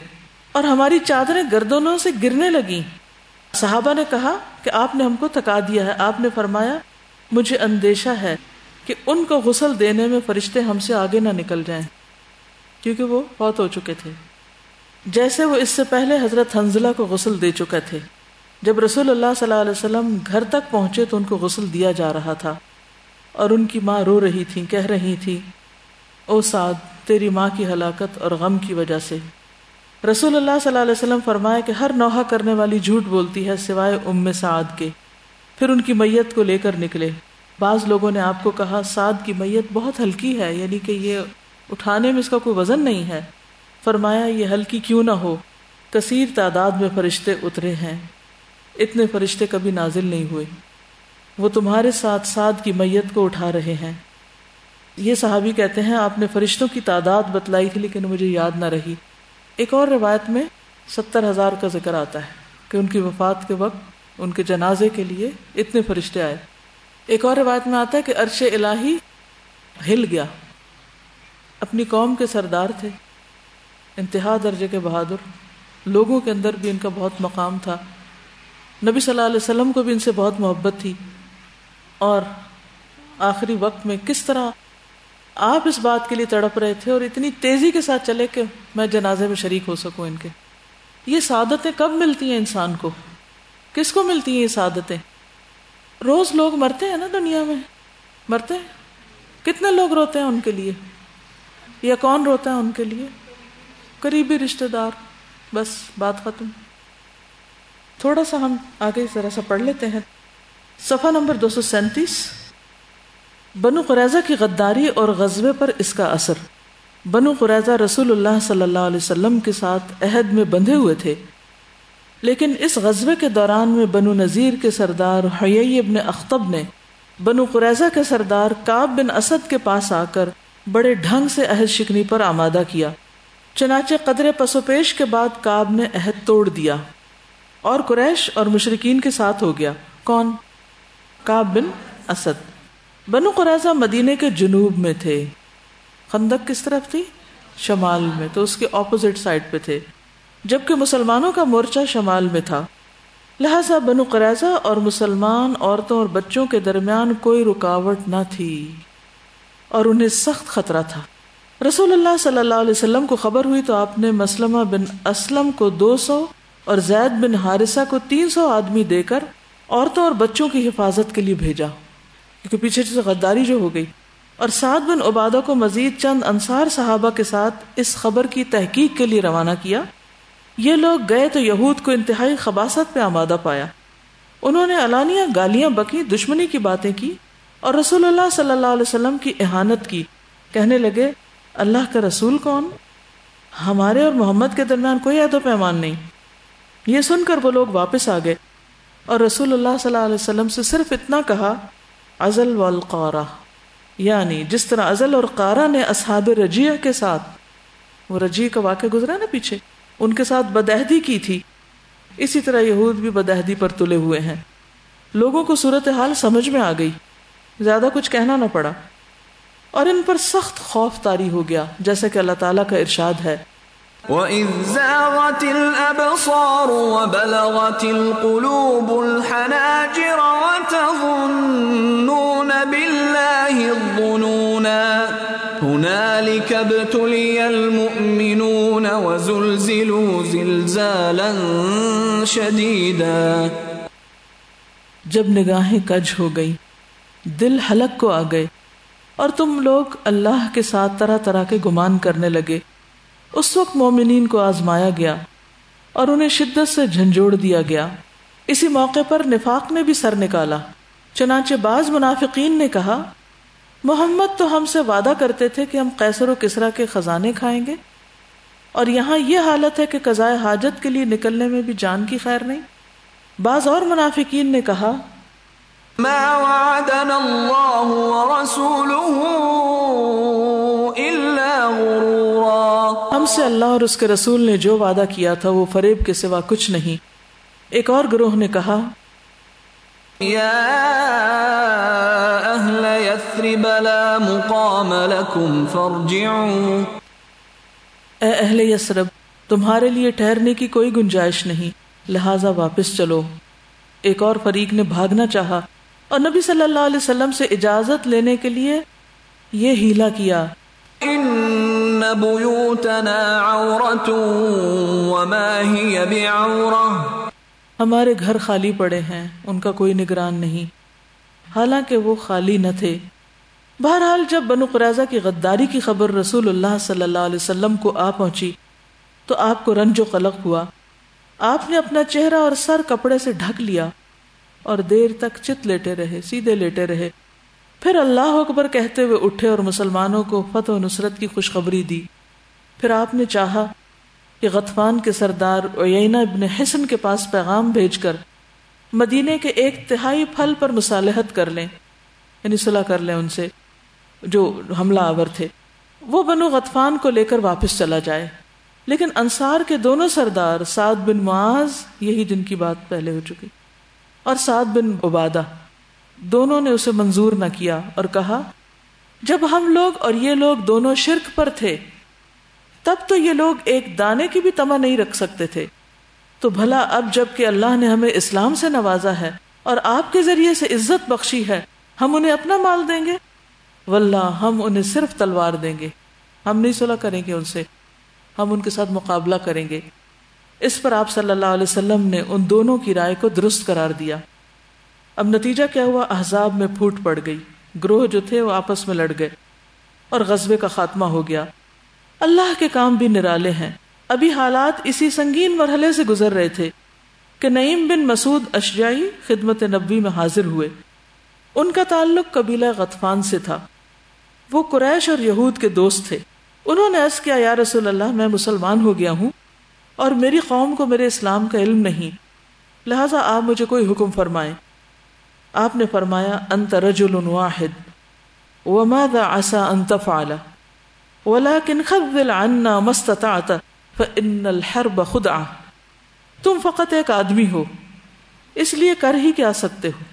اور ہماری چادریں گردنوں سے گرنے لگی صحابہ نے کہا کہ آپ نے ہم کو تھکا دیا ہے۔ آپ نے فرمایا، مجھے اندیشہ ہے کہ ان کو غسل دینے میں فرشتے ہم سے آگے نہ نکل جائیں، کیونکہ وہ بہت ہو چکے تھے۔ جیسے وہ اس سے پہلے حضرت حنزلہ کو غسل دے چکے تھے۔ جب رسول اللہ صلی اللہ علیہ وسلم گھر تک پہنچے تو ان کو غسل دیا جا رہا تھا اور ان کی ماں رو رہی تھی کہہ رہی تھی او سعد، تیری ماں کی ہلاکت اور غم کی وجہ سے. رسول اللہ صلی اللہ علیہ وسلم فرمایا کہ ہر نوحہ کرنے والی جھوٹ بولتی ہے سوائے ام سعد کے۔ پھر ان کی میت کو لے کر نکلے۔ بعض لوگوں نے آپ کو کہا، سعد کی میت بہت ہلکی ہے یعنی کہ یہ اٹھانے میں اس کا کوئی وزن نہیں ہے۔ فرمایا، یہ ہلکی کیوں نہ ہو؟ کثیر تعداد میں فرشتے اترے ہیں۔ اتنے فرشتے کبھی نازل نہیں ہوئے۔ وہ تمہارے ساتھ ساتھ کی میت کو اٹھا رہے ہیں۔ یہ صحابی کہتے ہیں، آپ نے فرشتوں کی تعداد بتلائی تھی لیکن مجھے یاد نہ رہی۔ ایک اور روایت میں ستر ہزار کا ذکر آتا ہے کہ ان کی وفات کے وقت ان کے جنازے کے لیے اتنے فرشتے آئے۔ ایک اور روایت میں آتا ہے کہ عرش الہی ہل گیا۔ اپنی قوم کے سردار تھے۔ انتہا درجے کے بہادر۔ لوگوں کے اندر بھی ان کا بہت مقام تھا۔ نبی صلی اللہ علیہ وسلم کو بھی ان سے بہت محبت تھی۔ اور آخری وقت میں کس طرح آپ اس بات کے لیے تڑپ رہے تھے اور اتنی تیزی کے ساتھ چلے کہ میں جنازے میں شریک ہو سکوں ان کے۔ یہ سعادتیں کب ملتی ہیں انسان کو؟ کس کو ملتی ہیں یہ سعادتیں؟ روز لوگ مرتے ہیں نا دنیا میں۔ مرتے ہیں؟ کتنے لوگ روتے ہیں ان کے لیے؟ یا کون روتا ہے ان کے لیے؟ قریبی رشتے دار۔ بس، بات ختم۔ تھوڑا سا ہم آگے ذرا سا پڑھ لیتے ہیں۔ صفحہ نمبر دو سو سینتیس۔ بنو قریضہ کی غداری اور غزبے پر اس کا اثر۔ بنو قریضہ رسول اللہ صلی اللہ علیہ وسلم کے ساتھ عہد میں بندھے ہوئے تھے۔ لیکن اس غزبے کے دوران میں بنو نذیر کے سردار حیی ابن اختب نے بنو قریضہ کے سردار کاب بن اسد کے پاس آ کر بڑے ڈھنگ سے عہد شکنی پر آمادہ کیا۔ چنانچہ قدر پسو پیش کے بعد کاب نے عہد توڑ دیا۔ اور قریش اور مشرقین کے ساتھ ہو گیا۔ کون؟ کاب بن اسد۔ بنو قریضہ مدینے کے جنوب میں تھے۔ خندق کس طرف تھی؟ شمال میں، تو اس کے اپوزٹ سائڈ پہ تھے۔ جبکہ مسلمانوں کا مورچہ شمال میں تھا۔ لہذا بنو قریضہ اور مسلمان عورتوں اور بچوں کے درمیان کوئی رکاوٹ نہ تھی۔ اور انہیں سخت خطرہ تھا۔ رسول اللہ صلی اللہ علیہ وسلم کو خبر ہوئی تو آپ نے مسلمہ بن اسلم کو دو سو اور زید بن حارثہ کو تین سو آدمی دے کر عورتوں اور بچوں کی حفاظت کے لیے بھیجا، کیونکہ پیچھے سے غداری جو ہو گئی۔ اور سعد بن عبادہ کو مزید چند انصار صحابہ کے ساتھ اس خبر کی تحقیق کے لیے روانہ کیا۔ یہ لوگ گئے تو یہود کو انتہائی خباست پہ آمادہ پایا۔ انہوں نے علانیہ گالیاں بکی دشمنی کی باتیں کی اور رسول اللہ صلی اللہ علیہ وسلم کی احانت کی۔ کہنے لگے، اللہ کا رسول کون؟ ہمارے اور محمد کے درمیان کوئی عہد و پیمان نہیں۔ یہ سن کر وہ لوگ واپس آ گئے اور رسول اللہ صلی اللہ علیہ وسلم سے صرف اتنا کہا، ازل والقارہ. یعنی جس طرح ازل اور قارا نے اصحاب رجیہ کے ساتھ، وہ رجیہ کا واقعہ گزرا نا پیچھے، ان کے ساتھ بدہدی کی تھی۔ اسی طرح یہود بھی بدہدی پر تلے ہوئے ہیں۔ لوگوں کو صورت حال سمجھ میں آ گئی۔ زیادہ کچھ کہنا نہ پڑا۔ اور ان پر سخت خوف تاری ہو گیا، جیسا کہ اللہ تعالیٰ کا ارشاد ہے۔ وَإِذْ زَاغَتِ الْأَبْصَارُ وَبَلَغَتِ الْقُلُوبُ الْحَنَاجِرَ وَتَظُنُّونَ بِاللَّهِ الظُّنُونَا هُنَالِكَ ابْتُلِيَ الْمُؤْمِنُونَ وَزُلْزِلُوا زِلْزَالًا شَدِيدًا جب نگاہیں کج ہو گئی دل حلق کو آ گئے اور تم لوگ اللہ کے ساتھ طرح طرح کے گمان کرنے لگے۔ اس وقت مومنین کو آزمایا گیا اور انہیں شدت سے جھنجھوڑ دیا گیا۔ اسی موقع پر نفاق نے بھی سر نکالا۔ چنانچہ بعض منافقین نے کہا، محمد تو ہم سے وعدہ کرتے تھے کہ ہم قیصر و کسرا کے خزانے کھائیں گے۔ اور یہاں یہ حالت ہے کہ قضائے حاجت کے لیے نکلنے میں بھی جان کی خیر نہیں۔ بعض اور منافقین نے کہا، ما وعدنا الله ورسوله ہم سے اللہ اور اس کے رسول نے جو وعدہ کیا تھا وہ فریب کے سوا کچھ نہیں۔ ایک اور گروہ نے کہا يا أهل يثرب لا مقام لكم فارجعوا اے اہل یسرب تمہارے لیے ٹھہرنے کی کوئی گنجائش نہیں لہذا واپس چلو۔ ایک اور فریق نے بھاگنا چاہا اور نبی صلی اللہ علیہ وسلم سے اجازت لینے کے لیے یہ ہیلا کیا۔ إن بيوتنا عورة وما هي بعورة. ہمارے گھر خالی پڑے ہیں، ان کا کوئی نگران نہیں۔ حالانکہ وہ خالی نہ تھے۔ بہرحال جب بنو قریظہ کی غداری کی خبر رسول اللہ صلی اللہ علیہ وسلم کو آ پہنچی، تو آپ کو رنج و قلق ہوا۔ آپ نے اپنا چہرہ اور سر کپڑے سے ڈھک لیا اور دیر تک چت لیٹے رہے، سیدھے لیٹے رہے۔ پھر اللہ اکبر کہتے ہوئے اٹھے اور مسلمانوں کو فتح و نصرت کی خوشخبری دی۔ پھر آپ نے چاہا کہ غطفان کے سردار اوینا ابن حسن کے پاس پیغام بھیج کر مدینے کے ایک تہائی پھل پر مصالحت کر لیں یعنی صلح کر لیں ان سے، جو حملہ آور تھے۔ وہ بنو غطفان کو لے کر واپس چلا جائے۔ لیکن انصار کے دونوں سردار سعد بن معاذ، یہی جن کی بات پہلے ہو چکی، اور سعد بن عبادہ۔ دونوں نے اسے منظور نہ کیا اور کہا، جب ہم لوگ اور یہ لوگ دونوں شرک پر تھے، تب تو یہ لوگ ایک دانے کی بھی تما نہیں رکھ سکتے تھے۔ تو بھلا اب جبکہ اللہ نے ہمیں اسلام سے نوازا ہے اور آپ کے ذریعے سے عزت بخشی ہے، ہم انہیں اپنا مال دیں گے؟ واللہ، ہم انہیں صرف تلوار دیں گے۔ ہم نہیں صلح کریں گے ان سے۔ ہم ان کے ساتھ مقابلہ کریں گے۔ اس پر آپ صلی اللہ علیہ وسلم نے ان دونوں کی رائے کو درست قرار دیا۔ اب نتیجہ کیا ہوا؟ احزاب میں پھوٹ پڑ گئی۔ گروہ جو تھے وہ آپس میں لڑ گئے اور غزبے کا خاتمہ ہو گیا۔ اللہ کے کام بھی نرالے ہیں۔ ابھی حالات اسی سنگین مرحلے سے گزر رہے تھے کہ نعیم بن مسعود اشجائی خدمت نبی میں حاضر ہوئے۔ ان کا تعلق قبیلہ غطفان سے تھا۔ وہ قریش اور یہود کے دوست تھے۔ انہوں نے عرض کیا، یا رسول اللہ، میں مسلمان ہو گیا ہوں اور میری قوم کو میرے اسلام کا علم نہیں۔ لہٰذا آپ مجھے کوئی حکم فرمائیں۔ آپ نے فرمایا، انت رجل واحد، وماذا عسى ان تفعل؟ ولكن خذل عنا ما استطعت فان الحرب خدعه تم فقط ایک آدمی ہو، اس لیے کر ہی کیا سکتے ہو۔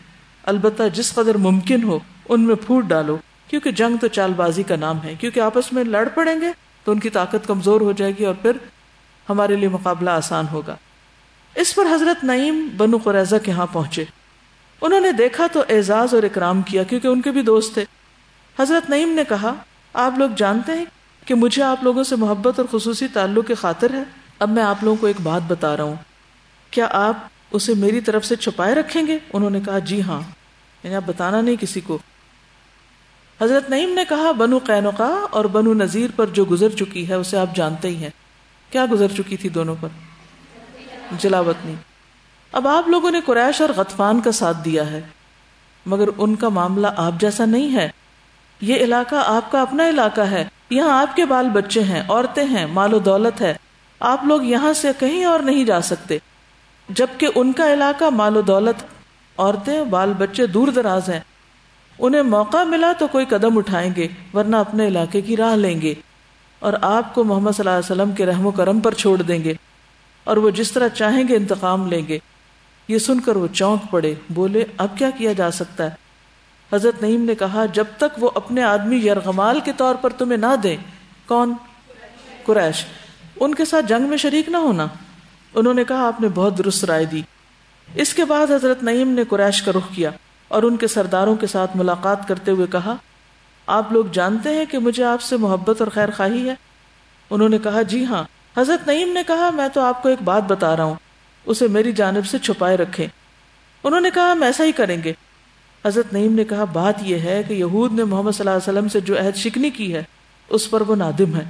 البتہ جس قدر ممکن ہو، ان میں پھوٹ ڈالو، کیونکہ جنگ تو چال بازی کا نام ہے۔ کیونکہ آپس میں لڑ پڑیں گے، تو ان کی طاقت کمزور ہو جائے گی اور پھر ہمارے لیے مقابلہ آسان ہوگا۔ اس پر حضرت نعیم بنو قریضہ کے ہاں پہنچے۔ انہوں نے دیکھا تو اعزاز اور اکرام کیا کیونکہ ان کے بھی دوست تھے۔ حضرت نعیم نے کہا، آپ لوگ جانتے ہیں کہ مجھے آپ لوگوں سے محبت اور خصوصی تعلق کی خاطر ہے۔ اب میں آپ لوگوں کو ایک بات بتا رہا ہوں۔ کیا آپ اسے میری طرف سے چھپائے رکھیں گے؟ انہوں نے کہا جی ہاں۔ یعنی آپ بتانا نہیں کسی کو۔ حضرت نعیم نے کہا، بنو قینقا اور بنو نذیر پر جو گزر چکی ہے، اسے آپ جانتے ہی ہیں۔ کیا گزر چکی تھی دونوں پر؟ جلاوطنی۔ اب آپ لوگوں نے قریش اور غطفان کا ساتھ دیا ہے، مگر ان کا معاملہ آپ جیسا نہیں ہے۔ یہ علاقہ آپ کا اپنا علاقہ ہے، یہاں آپ کے بال بچے ہیں، عورتیں ہیں، مال و دولت ہے۔ آپ لوگ یہاں سے کہیں اور نہیں جا سکتے، جبکہ ان کا علاقہ مال و دولت، عورتیں، بال بچے دور دراز ہیں۔ انہیں موقع ملا تو کوئی قدم اٹھائیں گے، ورنہ اپنے علاقے کی راہ لیں گے۔ اور آپ کو محمد صلی اللہ علیہ وسلم کے رحم و کرم پر چھوڑ دیں گے۔ اور وہ جس طرح چاہیں گے انتقام لیں گے۔ یہ سن کر وہ چونک پڑے، بولے، اب کیا کیا جا سکتا ہے؟ حضرت نعیم نے کہا، جب تک وہ اپنے آدمی یرغمال کے طور پر تمہیں نہ دیں کون؟ قریش۔ ان کے ساتھ جنگ میں شریک نہ ہونا۔ انہوں نے کہا، آپ نے بہت درست رائے دی۔ اس کے بعد حضرت نعیم نے قریش کا رخ کیا اور ان کے سرداروں کے ساتھ ملاقات کرتے ہوئے کہا، آپ لوگ جانتے ہیں کہ مجھے آپ سے محبت اور خیر خواہی ہے؟ انہوں نے کہا جی ہاں۔ حضرت نعیم نے کہا، میں تو آپ کو ایک بات بتا رہا ہوں۔ اسے میری جانب سے چھپائے رکھے انہوں نے کہا، ہم ایسا ہی کریں گے۔ حضرت نعیم نے کہا، بات یہ ہے کہ یہود نے محمد صلی اللہ علیہ وسلم سے جو عہد شکنی کی ہے، اس پر وہ نادم ہے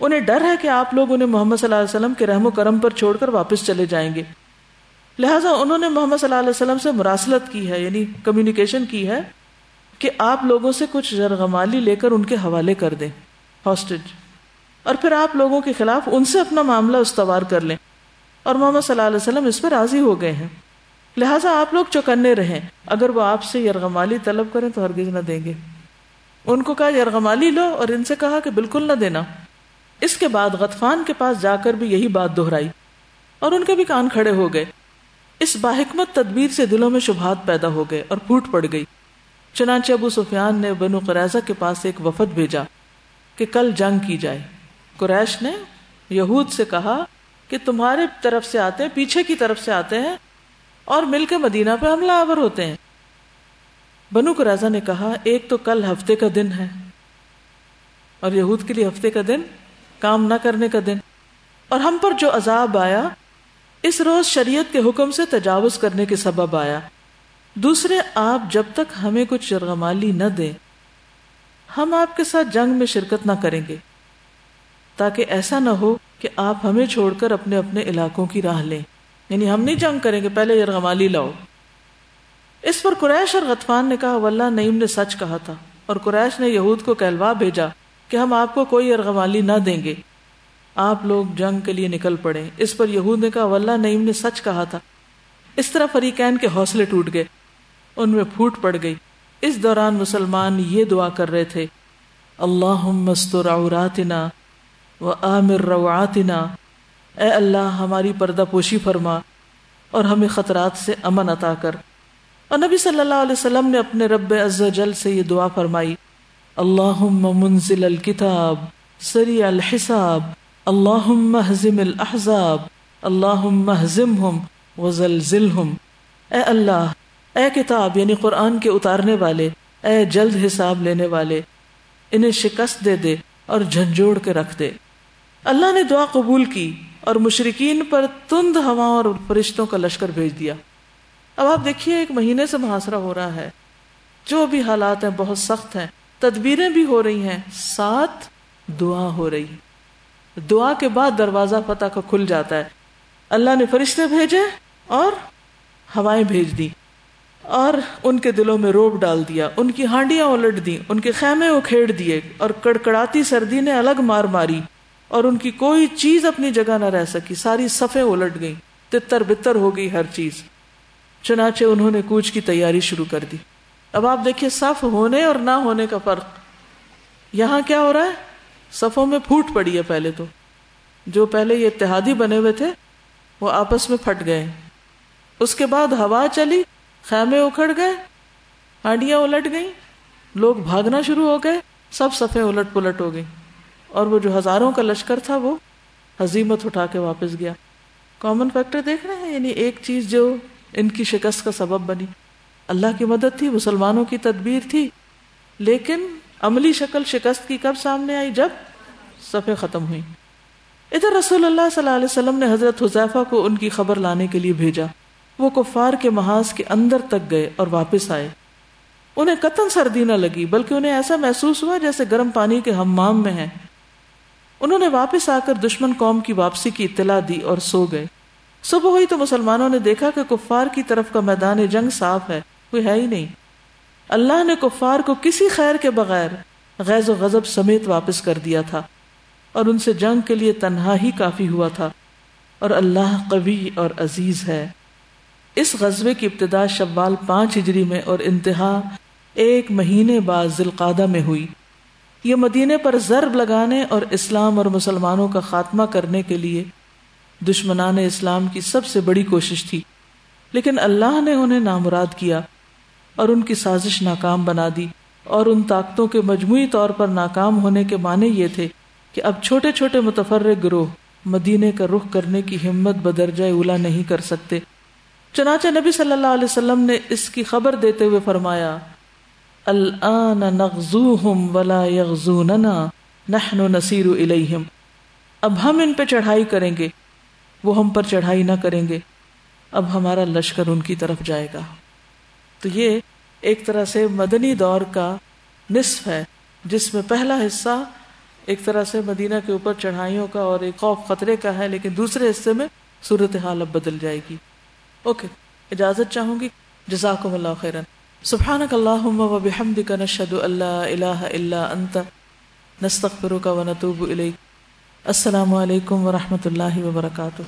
انہیں ڈر ہے کہ آپ لوگ انہیں محمد صلی اللہ علیہ وسلم کے رحم و کرم پر چھوڑ کر واپس چلے جائیں گے۔ لہٰذا انہوں نے محمد صلی اللہ علیہ وسلم سے مراسلت کی ہے یعنی کمیونیکیشن کی ہے کہ آپ لوگوں سے کچھ زرغمالی لے کر ان کے حوالے کر دیں۔ ہاسٹیج اور پھر آپ لوگوں کے خلاف ان سے اپنا معاملہ استوار کر لیں۔ اور محمد صلی اللہ علیہ وسلم اس پہ راضی ہو گئے ہیں۔ لہٰذا آپ لوگ چوکنے رہیں۔ اگر وہ آپ سے یرغمالی طلب کریں تو ہرگز نہ دیں گے۔ ان کو کہا، یرغمالی لو، اور ان سے کہا کہ بالکل نہ دینا۔ اس کے بعد غطفان کے پاس جا کر بھی یہی بات دہرائی۔ اور ان کے بھی کان کھڑے ہو گئے۔ اس باحکمت تدبیر سے دلوں میں شبہات پیدا ہو گئے اور پھوٹ پڑ گئی۔ چنانچہ ابو سفیان نے بنو قریضہ کے پاس ایک وفد بھیجا کہ کل جنگ کی جائے۔ قریش نے یہود سے کہا کہ تمہارے طرف سے آتے ہیں، پیچھے کی طرف سے آتے ہیں اور مل کے مدینہ پہ حملہ آور ہوتے ہیں۔ بنو قریضہ نے کہا، ایک تو کل ہفتے کا دن ہے اور یہود کے لیے ہفتے کا دن کام نہ کرنے کا دن۔ اور ہم پر جو عذاب آیا، اس روز شریعت کے حکم سے تجاوز کرنے کے سبب آیا۔ دوسرے، آپ جب تک ہمیں کچھ شرغمالی نہ دیں، ہم آپ کے ساتھ جنگ میں شرکت نہ کریں گے۔ تاکہ ایسا نہ ہو کہ آپ ہمیں چھوڑ کر اپنے اپنے علاقوں کی راہ لیں۔ یعنی ہم نہیں جنگ کریں گے پہلے یرغمالی لاؤ۔ اس پر قریش اور غطفان نے کہا، واللہ نعیم نے سچ کہا تھا۔ اور قریش نے یہود کو کہلوا بھیجا کہ ہم آپ کو کوئی یرغمالی نہ دیں گے۔ آپ لوگ جنگ کے لیے نکل پڑے۔ اس پر یہود نے کہا، واللہ نعیم نے سچ کہا تھا۔ اس طرح فریقین کے حوصلے ٹوٹ گئے۔ ان میں پھوٹ پڑ گئی۔ اس دوران مسلمان یہ دعا کر رہے تھے اللہ مستر عوراتنا و عامر روعاتنا۔ اے اللہ، ہماری پردہ پوشی فرما اور ہمیں خطرات سے امن عطا کر۔ اور نبی صلی اللہ علیہ وسلم نے اپنے رب عز و جل سے یہ دعا فرمائی اللہ منزل الکتاب، سری الحساب اللہ حزم الحضاب اللہ حزم وزلزلہم۔ اے اللہ، اے کتاب یعنی قرآن کے اتارنے والے، اے جلد حساب لینے والے، انہیں شکست دے دے اور جھنجھوڑ کے رکھ دے۔ اللہ نے دعا قبول کی اور مشرقین پر تند ہوا اور فرشتوں کا لشکر بھیج دیا۔ اب آپ دیکھیے ایک مہینے سے محاصرہ ہو رہا ہے۔ جو بھی حالات ہیں بہت سخت ہیں۔ تدبیریں بھی ہو رہی ہیں۔ ساتھ دعا ہو رہی دعا کے بعد دروازہ فتح کا کھل جاتا ہے۔ اللہ نے فرشتے بھیجے اور ہوائیں بھیج دی اور ان کے دلوں میں روب ڈال دیا۔ ان کی ہانڈیاں الٹ دی ان کے خیمے اکھیڑ دیے اور کڑکڑاتی سردی نے الگ مار ماری۔ اور ان کی کوئی چیز اپنی جگہ نہ رہ سکی، ساری صفیں الٹ گئی تتر بتر ہو گئی ہر چیز۔ چنانچہ انہوں نے کوچ کی تیاری شروع کر دی۔ اب آپ دیکھیے، صف ہونے اور نہ ہونے کا فرق۔ یہاں کیا ہو رہا ہے؟ صفوں میں پھوٹ پڑی ہے پہلے تو۔ جو پہلے یہ اتحادی بنے ہوئے تھے، وہ آپس میں پھٹ گئے۔ اس کے بعد ہوا چلی، خیمے اکھڑ گئے، ہانڈیاں الٹ گئیں، لوگ بھاگنا شروع ہو گئے، سب صفیں الٹ پلٹ ہو گئی اور وہ جو ہزاروں کا لشکر تھا وہ حزیمت اٹھا کے واپس گیا۔ کامن فیکٹر دیکھ رہے ہیں؟ یعنی ایک چیز جو ان کی شکست کا سبب بنی۔ اللہ کی مدد تھی، مسلمانوں کی تدبیر تھی، لیکن عملی شکل شکست کی کب سامنے آئی؟ جب صفحے ختم ہوئی ادھر رسول اللہ صلی اللہ علیہ وسلم نے حضرت حذیفہ کو ان کی خبر لانے کے لیے بھیجا۔ وہ کفار کے محاذ کے اندر تک گئے اور واپس آئے۔ انہیں قطن سردی نہ لگی، بلکہ انہیں ایسا محسوس ہوا جیسے گرم پانی کے ہمام میں ہیں۔ انہوں نے واپس آ کر دشمن قوم کی واپسی کی اطلاع دی اور سو گئے۔ صبح ہوئی تو مسلمانوں نے دیکھا کہ کفار کی طرف کا میدان جنگ صاف ہے، کوئی ہے ہی نہیں۔ اللہ نے کفار کو کسی خیر کے بغیر غیظ و غضب سمیت واپس کر دیا تھا اور ان سے جنگ کے لیے تنہا ہی کافی ہوا تھا۔ اور اللہ قوی اور عزیز ہے۔ اس غزبے کی ابتدا شوال پانچ ہجری میں اور انتہا ایک مہینے بعد ذلقادہ میں ہوئی۔ یہ مدینے پر ضرب لگانے اور اسلام اور مسلمانوں کا خاتمہ کرنے کے لیے دشمنان اسلام کی سب سے بڑی کوشش تھی۔ لیکن اللہ نے انہیں نامراد کیا اور ان کی سازش ناکام بنا دی اور ان طاقتوں کے مجموعی طور پر ناکام ہونے کے معنی یہ تھے کہ اب چھوٹے چھوٹے متفرق گروہ مدینے کا رخ کرنے کی ہمت بدرجہ اولا نہیں کر سکتے۔ چنانچہ نبی صلی اللہ علیہ وسلم نے اس کی خبر دیتے ہوئے فرمایا الان نغزوہم ولا یغزوننا، نحن نصیر الیہم۔ اب ہم ان پہ چڑھائی کریں گے، وہ ہم پر چڑھائی نہ کریں گے۔ اب ہمارا لشکر ان کی طرف جائے گا۔ تو یہ ایک طرح سے مدنی دور کا نصف ہے، جس میں پہلا حصہ ایک طرح سے مدینہ کے اوپر چڑھائیوں کا اور ایک خوف خطرے کا ہے، لیکن دوسرے حصے میں صورت حال اب بدل جائے گی۔ اوکے، اجازت چاہوں گی؟ جزاکم اللہ خیرن۔ سبحانك اللهم وبحمدك نشهد ان لا اله الا انت نستغفرك ونتوب اليك الیک۔ السلام علیکم ورحمۃ اللہ وبرکاتہ۔